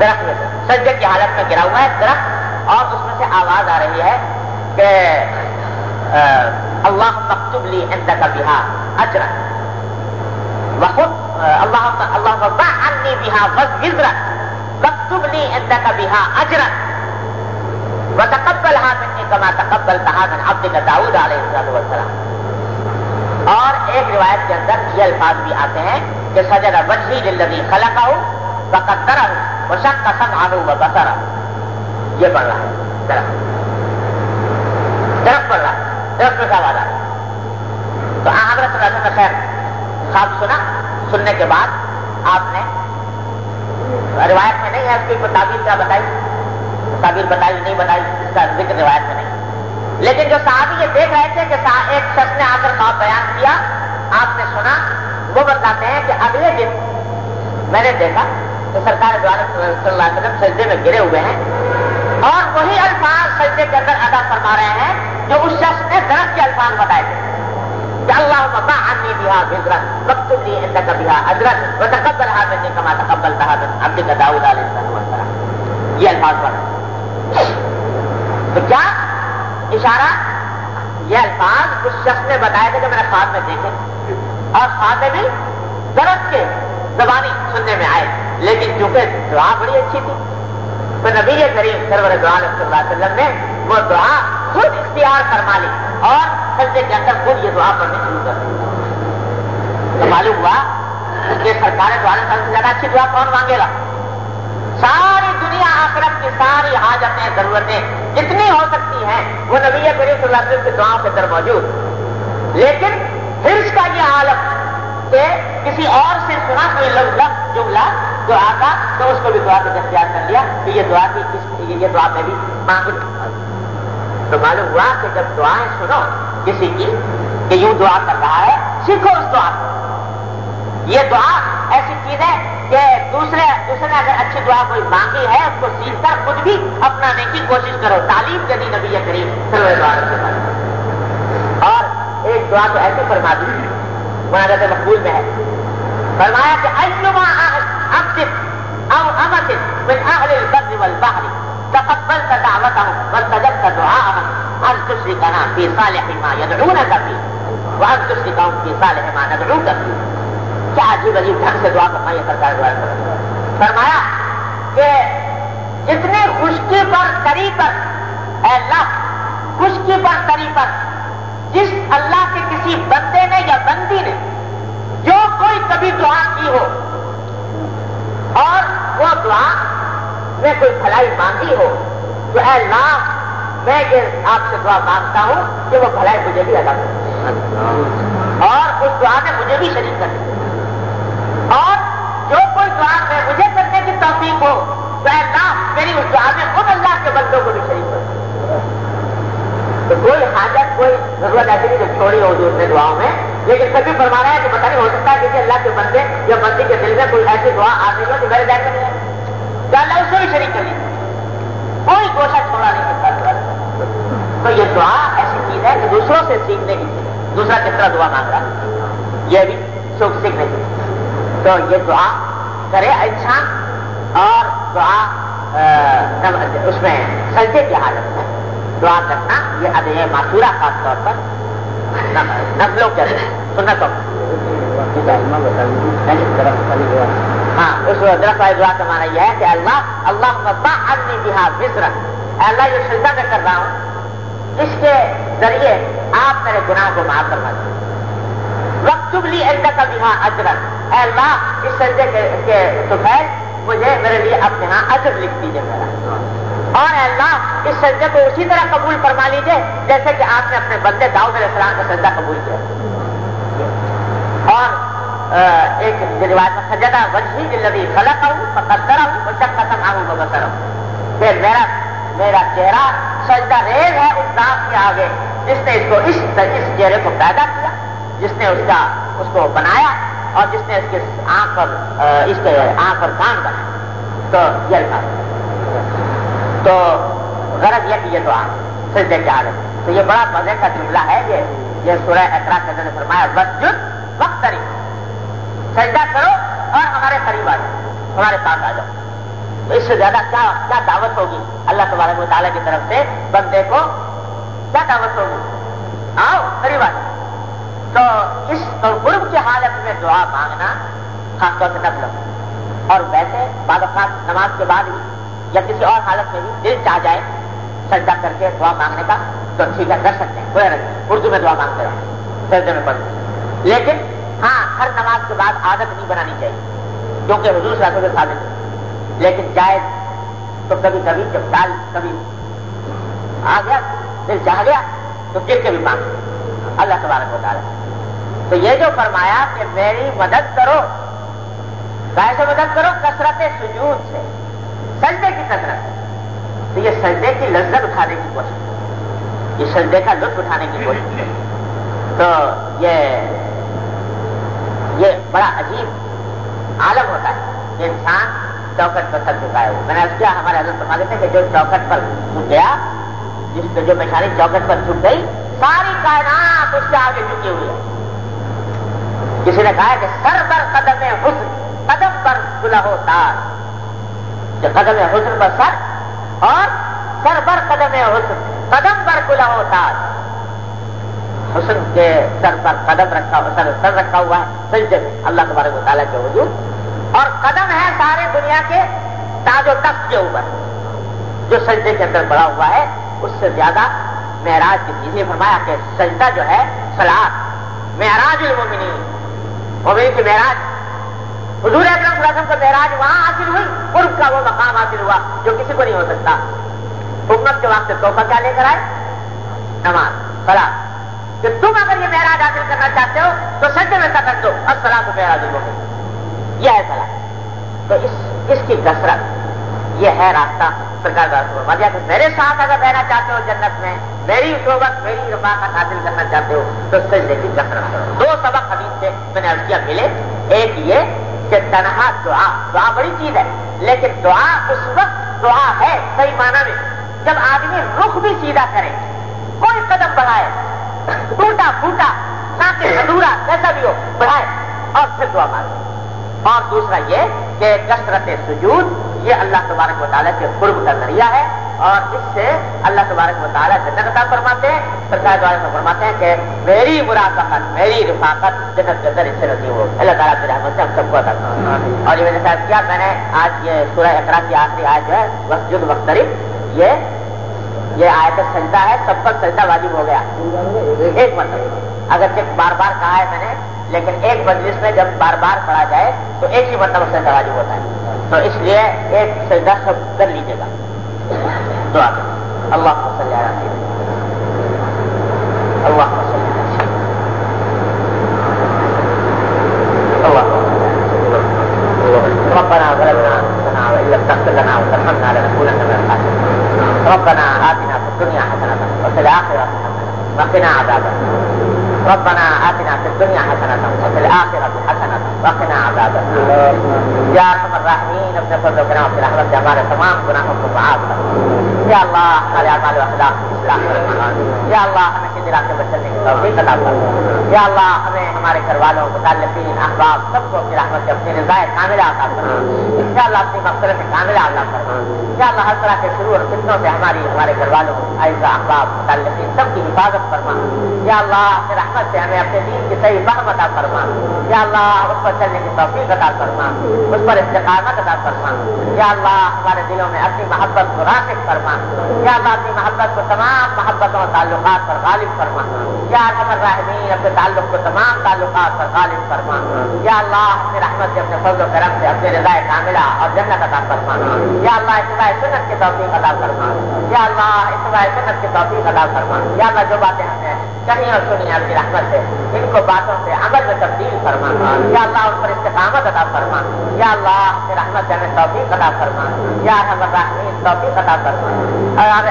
درخت میں سے۔ سجدے کی حالت میں گرا ہوا ہے درخت اور اس میں سے آواز آ رہی ہے کہ اللہ مکتب لی اند کا بہا اجرا. وقت اللہ اللہ انی بہا وز گزرا مکتب لی اند کا بہا اجرا. و تقبل ہاتھ کما تقبل تحاد عبد کا داؤد علیہ السلام اور ایک روایت کے اندر یہ الفاظ بھی آتے ہیں کہ سجد وجہی جلدی خلق ہو بقدر ہوں وہ شک یہ پڑھ رہا ہے. درخت درخت پڑھ رہا ہے درخت میں کیا آ تو حضرت صلی اللہ علیہ خیر۔ خواب سنا، سننے کے بعد آپ نے روایت میں نہیں ہے، اس کی تعبیر کیا بتائی؟ تعبیر بتائی، نہیں بتائی، اس کا ذکر روایت میں نہیں۔ لیکن جو صحابی یہ دیکھ رہے تھے کہ ایک شخص نے آ کر خواب بیان کیا، آپ نے سنا، وہ بتاتے ہیں کہ اگلے دن میں نے دیکھا کہ سرکار دوارا صلی اللہ علیہ وسلم سجدے میں گرے ہوئے ہیں اور وہی الفاظ سجدے کے اندر ادا فرما رہے ہیں جو اس شخص نے درخت کے الفاظ بتائے تھے کہ اللہ مبا انی بہا بزرت مکتب لی اندک بہا ادرت و تقبل ہا میں نے کما تقبل تھا عبد کا داؤد علیہ السلام۔ یہ الفاظ پڑھ تو کیا اشارہ؟ یہ الفاظ اس شخص نے بتایا تھا کہ میں نے خواب میں دیکھے۔ اور خواب میں بھی درخت کے زبانی سننے میں آئے۔ لیکن چونکہ دعا بڑی اچھی تھی، تو نبی کریم سرور دعا صلی اللہ علیہ وسلم نے وہ دعا خود اختیار فرما لی اور سجدے کے اندر خود یہ دعا پڑھنی شروع کر دی تو معلوم ہوا کہ سرکار دعا سب سے زیادہ اچھی دعا کون مانگے گا؟ ساری دنیا آخرت کی ساری حاجتیں، ضرورتیں جتنی ہو سکتی ہیں، وہ نبی کریم صلی اللہ علیہ وسلم کی دعاؤں کے اندر موجود۔ لیکن پھر اس کا یہ عالم کہ کسی اور سے سنا کوئی لفظ جملہ، دعا کا، تو اس کو بھی دعا کے اختیار کر لیا کہ یہ دعا کی، یہ دعا میں بھی مانگ تو معلوم ہوا کہ جب دعائیں سنو، کسی کی کہ یوں دعا کر رہا ہے، سیکھو اس دعا کو۔ یہ دعا ایسی چیز ہے کہ دوسرے دوسرے نے اگر اچھی دعا کوئی مانگی ہے، اس کو سیکھ کر خود بھی اپنانے کی کوشش کرو۔ تعلیم کے دی نبی کریم سروے دعا اور ایک دعا تو ایسے فرما دی مناجت مقبول میں ہے۔ فرمایا کہ ایما امسف او امسف من اہل البر والبحر تقبلت دعوتهم والتجبت دعاءهم ان تشركنا في صالح ما يدعونك فيه. وان تشركهم في صالح ما ندعوك فيه. کیا عجیب عجیب ڈھنگ سے دعا کرنا یہ سرکار دعا فرمایا کہ جتنی خشکی پر تری پر، اے اللہ، خشکی پر تری پر، جس اللہ کے کسی بندے نے یا بندی نے جو کوئی کبھی دعا کی ہو، اور وہ دعا میں کوئی بھلائی مانگی ہو تو اے اللہ میں یہ آپ سے دعا مانگتا ہوں کہ وہ بھلائی مجھے بھی ادا کر اور اس دعا میں مجھے بھی شریک کر اور جو کوئی دعا میں مجھے کرنے کی توفیق ہو تو اے اللہ میری اس دعا میں خود اللہ کے بندوں کو بھی شریک کر تو کوئی حاجت کوئی ضرورت ایسی نہیں جو چھوڑی ہو حضور نے دعاؤں میں۔ لیکن کبھی فرما رہا ہے کہ پتہ نہیں ہو سکتا ہے کہ اللہ کے بندے یا بندی کے دل میں کوئی ایسی دعا آ رہی ہو کہ میرے ذہن میں نہیں ہے اللہ اس بھی شریک کر کوئی کوشش چھوڑا نہیں سکتا تو یہ دعا ایسی چیز ہے کہ دوسروں سے سیکھنے کی۔ دوسرا کس طرح دعا مانگ رہا ہے یہ بھی سکھ سیکھنے کی۔ تو یہ دعا کرے اچھا اور دعا اس میں سجدے کی حالت میں۔ دعا کرنا یہ اب یہ معصورہ خاص طور پر نسلوں کے سنتوں۔ یعنی ہاں اس درخت والی دعا کا مانا یہ ہے کہ اللہ اللہ آدمی جہاز مصر اللہ، یہ سجدہ میں کر رہا ہوں۔ اس کے ذریعے آپ میرے گناہ کو معاف کروا دیں۔ وقت چبلی ایسا کا بھی ہاں اجرت اے اللہ، اس سجدے کے سفید مجھے میرے لیے اپنے ہاں اجر لکھ دیجیے میرا۔ اور اللہ، اس سجدے کو اسی طرح قبول فرما لیجیے جیسے کہ آپ نے اپنے بندے داؤد علیہ السلام کا سجدہ قبول کیا۔ ایک روایت میں سجدہ وجہی جلدی خلق آؤں پکڑا ہوں بچہ ختم آؤں تو بسر کہ میرا میرا چہرہ سجدہ ریز ہے اس دانت کے آگے۔ جس نے اس کو اس اس چہرے کو پیدا کیا، جس نے اس کا، اس کو بنایا اور جس نے اس کے آنکھ پر اس کے آنکھ پر کان بنایا۔ تو یہ الفاظ۔ تو غرض یہ کہ یہ تو سجدے کے عالم تو یہ بڑا مزے کا جملہ ہے یہ یہ سورہ اقرا کے نے فرمایا بس وقت طریقہ سجدہ کرو اور ہمارے قریب آ جاؤ، ہمارے پاس آ جاؤ۔ تو اس سے زیادہ کیا کیا دعوت ہوگی؟ اللہ تبارک و تعالیٰ کی طرف سے بندے کو کیا دعوت ہوگی؟ آؤ، قریب آ جاؤ۔ تو اس غرب کی حالت میں دعا مانگنا خاص طور سے نفل اور ویسے بعد خاص نماز کے بعد ہی یا کسی اور حالت میں بھی دل چاہ جائے سجدہ کر کے دعا مانگنے کا، تو ٹھیک ہے، کر سکتے ہیں، کوئی نہیں۔ اردو میں دعا مانگتے رہے سجدے میں پڑھ لیکن ہاں ہر نماز کے بعد عادت نہیں بنانی چاہیے، کیونکہ حضور سے کے ثابت لیکن جائز تو کبھی کبھی جب ڈال کبھی آ گیا، دل چاہ گیا، تو دل کے بھی مانگ اللہ تبارک بتا رہے تو یہ جو فرمایا کہ میری مدد کرو، کیسے مدد کرو؟ کثرت سجود سے۔ سجدے کی کثرت تو یہ سجدے کی لذت اٹھانے کی کوشش۔ یہ سجدے کا لطف اٹھانے کی کوشش۔ تو یہ یہ بڑا عجیب عالم ہوتا ہے۔ کہ انسان چوکٹ پر سب چکا ہے۔ میں نے کیا ہمارے حضرت فرما دیتے کہ جو چوکٹ پر جھک گیا، جس پہ جو پیشانی چوکٹ پر جھک گئی، ساری کائنات اس کے آگے جھکی ہوئی ہے۔ کسی نے کہا کہ سر پر قدم حسن، قدم پر کھلا ہو تار۔ کہ قدم حسن پر سر اور سر پر قدم حسن، قدم پر کلا ہوتا حسن کے سر پر قدم رکھا سر سر رکھا ہوا ہے سجدے میں اللہ تبارک تعالیٰ کے وجود۔ اور قدم ہے سارے دنیا کے تاج و تخت کے اوپر۔ جو سجدے کے اندر بڑا ہوا ہے، اس سے زیادہ معراج کی چیزیں فرمایا کہ سجدہ جو ہے سلاد معراج المومنین۔ مومن کی معراج۔ حضور اکرم صلی اللہ علیہ وسلم کا معراج وہاں حاصل ہوئی۔ قرب کا وہ مقام حاصل ہوا جو کسی کو نہیں ہو سکتا۔ حکمت کے واسطے توحفہ کیا لے کر آئے؟ نماز سلا کہ تم اگر یہ معراج حاصل کرنا چاہتے ہو تو سجدے میں کر دو اب سلا کو معراج ہو یہ ہے سلا تو اس اس کی کثرت، یہ ہے راستہ۔ سرکار کا کہ میرے ساتھ اگر رہنا چاہتے ہو جنت میں، میری صحبت میری رفاقت حاصل کرنا چاہتے ہو، تو سجدے کی کثرت کرو۔ دو سبق حدیث سے میں نے کیا، ملے۔ ایک یہ کہ تنہا دعا دعا بڑی چیز ہے، لیکن دعا اس وقت دعا ہے صحیح معنی میں جب آدمی رخ بھی سیدھا کرے، کوئی قدم بڑھائے ٹوٹا پھوٹا کہ ادھورا کیسا بھی ہو بڑھائے اور پھر دعا مانگے اور دوسرا یہ کہ کثرت سجود یہ اللہ تبارک و تعالیٰ کے قرب کا ذریعہ ہے اور اس سے اللہ تبارک و تعالیٰ جنت عطا فرماتے ہیں سرکار دوارے میں فرماتے ہیں کہ میری مرافقت میری رفاقت جنت کے اندر اس سے نصیب ہو اللہ تعالیٰ کی رحمت سے ہم سب کو عطا اور یہ میں نے صاحب کیا میں نے آج یہ سورہ اقرا کی آخری آج جو ہے وقت جد وقت یہ یہ آیت سجدہ ہے، سب پر سجدہ واجب ہو گیا۔ ایک مرتبہ۔ اگر بار بار کہا ہے میں نے، لیکن ایک مجلس میں جب بار بار پڑھا جائے، تو ایک ہی مرتبہ سجدہ واجب ہوتا ہے۔ تو اس لیے ایک سجدہ سب کر لیجیے گا۔ دعا۔ اللہ ربنا آتنا في الدنيا حسنة وفي الآخرة حسنة وقنا عذاب النار. يا أرحم الراحمين ابن فضل وفي الأحمد يا بارك تمام جناحكم وعافية يا الله خلي أعمال وأخلاق يا الله راستے پر چلنے کی توفیق عطا فرما یا اللہ، ہمیں ہمارے گھر والوں متعلقین، احباب، سب کو اپنی رحمت سے اپنی رضائے کاملہ عطا فرما یا اللہ اپنی مقصد کاملہ عطا فرما یا اللہ ہر طرح کے شروع اور فتنوں سے ہماری، ہمارے گھر والوں عائزہ احباب، متعلقین، سب کی حفاظت فرما یا اللہ اپنی رحمت سے ہمیں اپنے دین کی صحیح فہم عطا فرما یا اللہ اس پر چلنے کی توفیق عطا فرما اس پر استقامت عطا فرما یا اللہ، ہمارے دلوں میں اپنی محبت کو راسک فرما یا اللہ، اپنی محبت کو تمام محبتوں اور تعلقات پر غالب فرما یا ارحم الراحمین، اپنے تعلق کو تمام تعلقات پر غالب فرما۔ یا اللہ اپنے رحمت سے، اپنے فضل و کرم سے، اپنے رضائے کاملہ اور جنت عطا فرما۔ یا اللہ اتباع سنت کے توفیق عطا فرما۔ یا اللہ اتباع سنت کے توفیق عطا فرما۔ یا اللہ، جو باتیں ہم نے کہیں اور سنیا کی رحمت سے۔ ان کو باتوں سے عمل میں تبدیل فرما۔ یا اللہ ان پر استقامت ادا فرما۔ یا اللہ کی رحمت سے ہمیں توفیق ادا فرما۔ یا حضر الرحمین، توفیق ادا فرما۔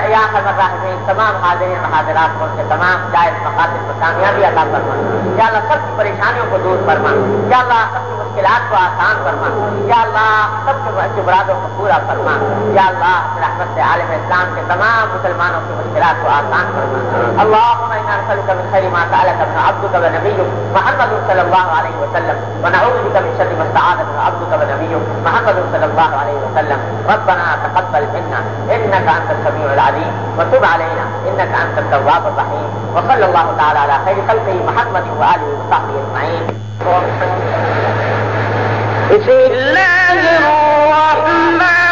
یا حضر الرحمین، تمام حاضرین حاضرات کو ان کے تمام جائز مقاصد کو کامیابی ادا فرما۔ یا اللہ سب کی پریشانیوں کو دور فرما۔ یا اللہ سب مشکلات کو آسان فرما یا اللہ سب کے جبرادوں کو پورا فرما یا اللہ رحمت سے عالم اسلام کے تمام مسلمانوں کی مشکلات کو آسان فرما اللہ نسألك من خير ما سألك من عبدك ونبيك محمد صلى الله عليه وسلم. ونعوذ بك من شر ما استعاذك من عبدك ونبيك محمد صلى الله عليه وسلم. ربنا تقبل منا إنك أنت السميع العليم. وتب علينا إنك أنت التواب الرحيم. وصلى الله تعالى على خير خلقه محمد وآله وصحبه أجمعين. بسم الله الرحمن.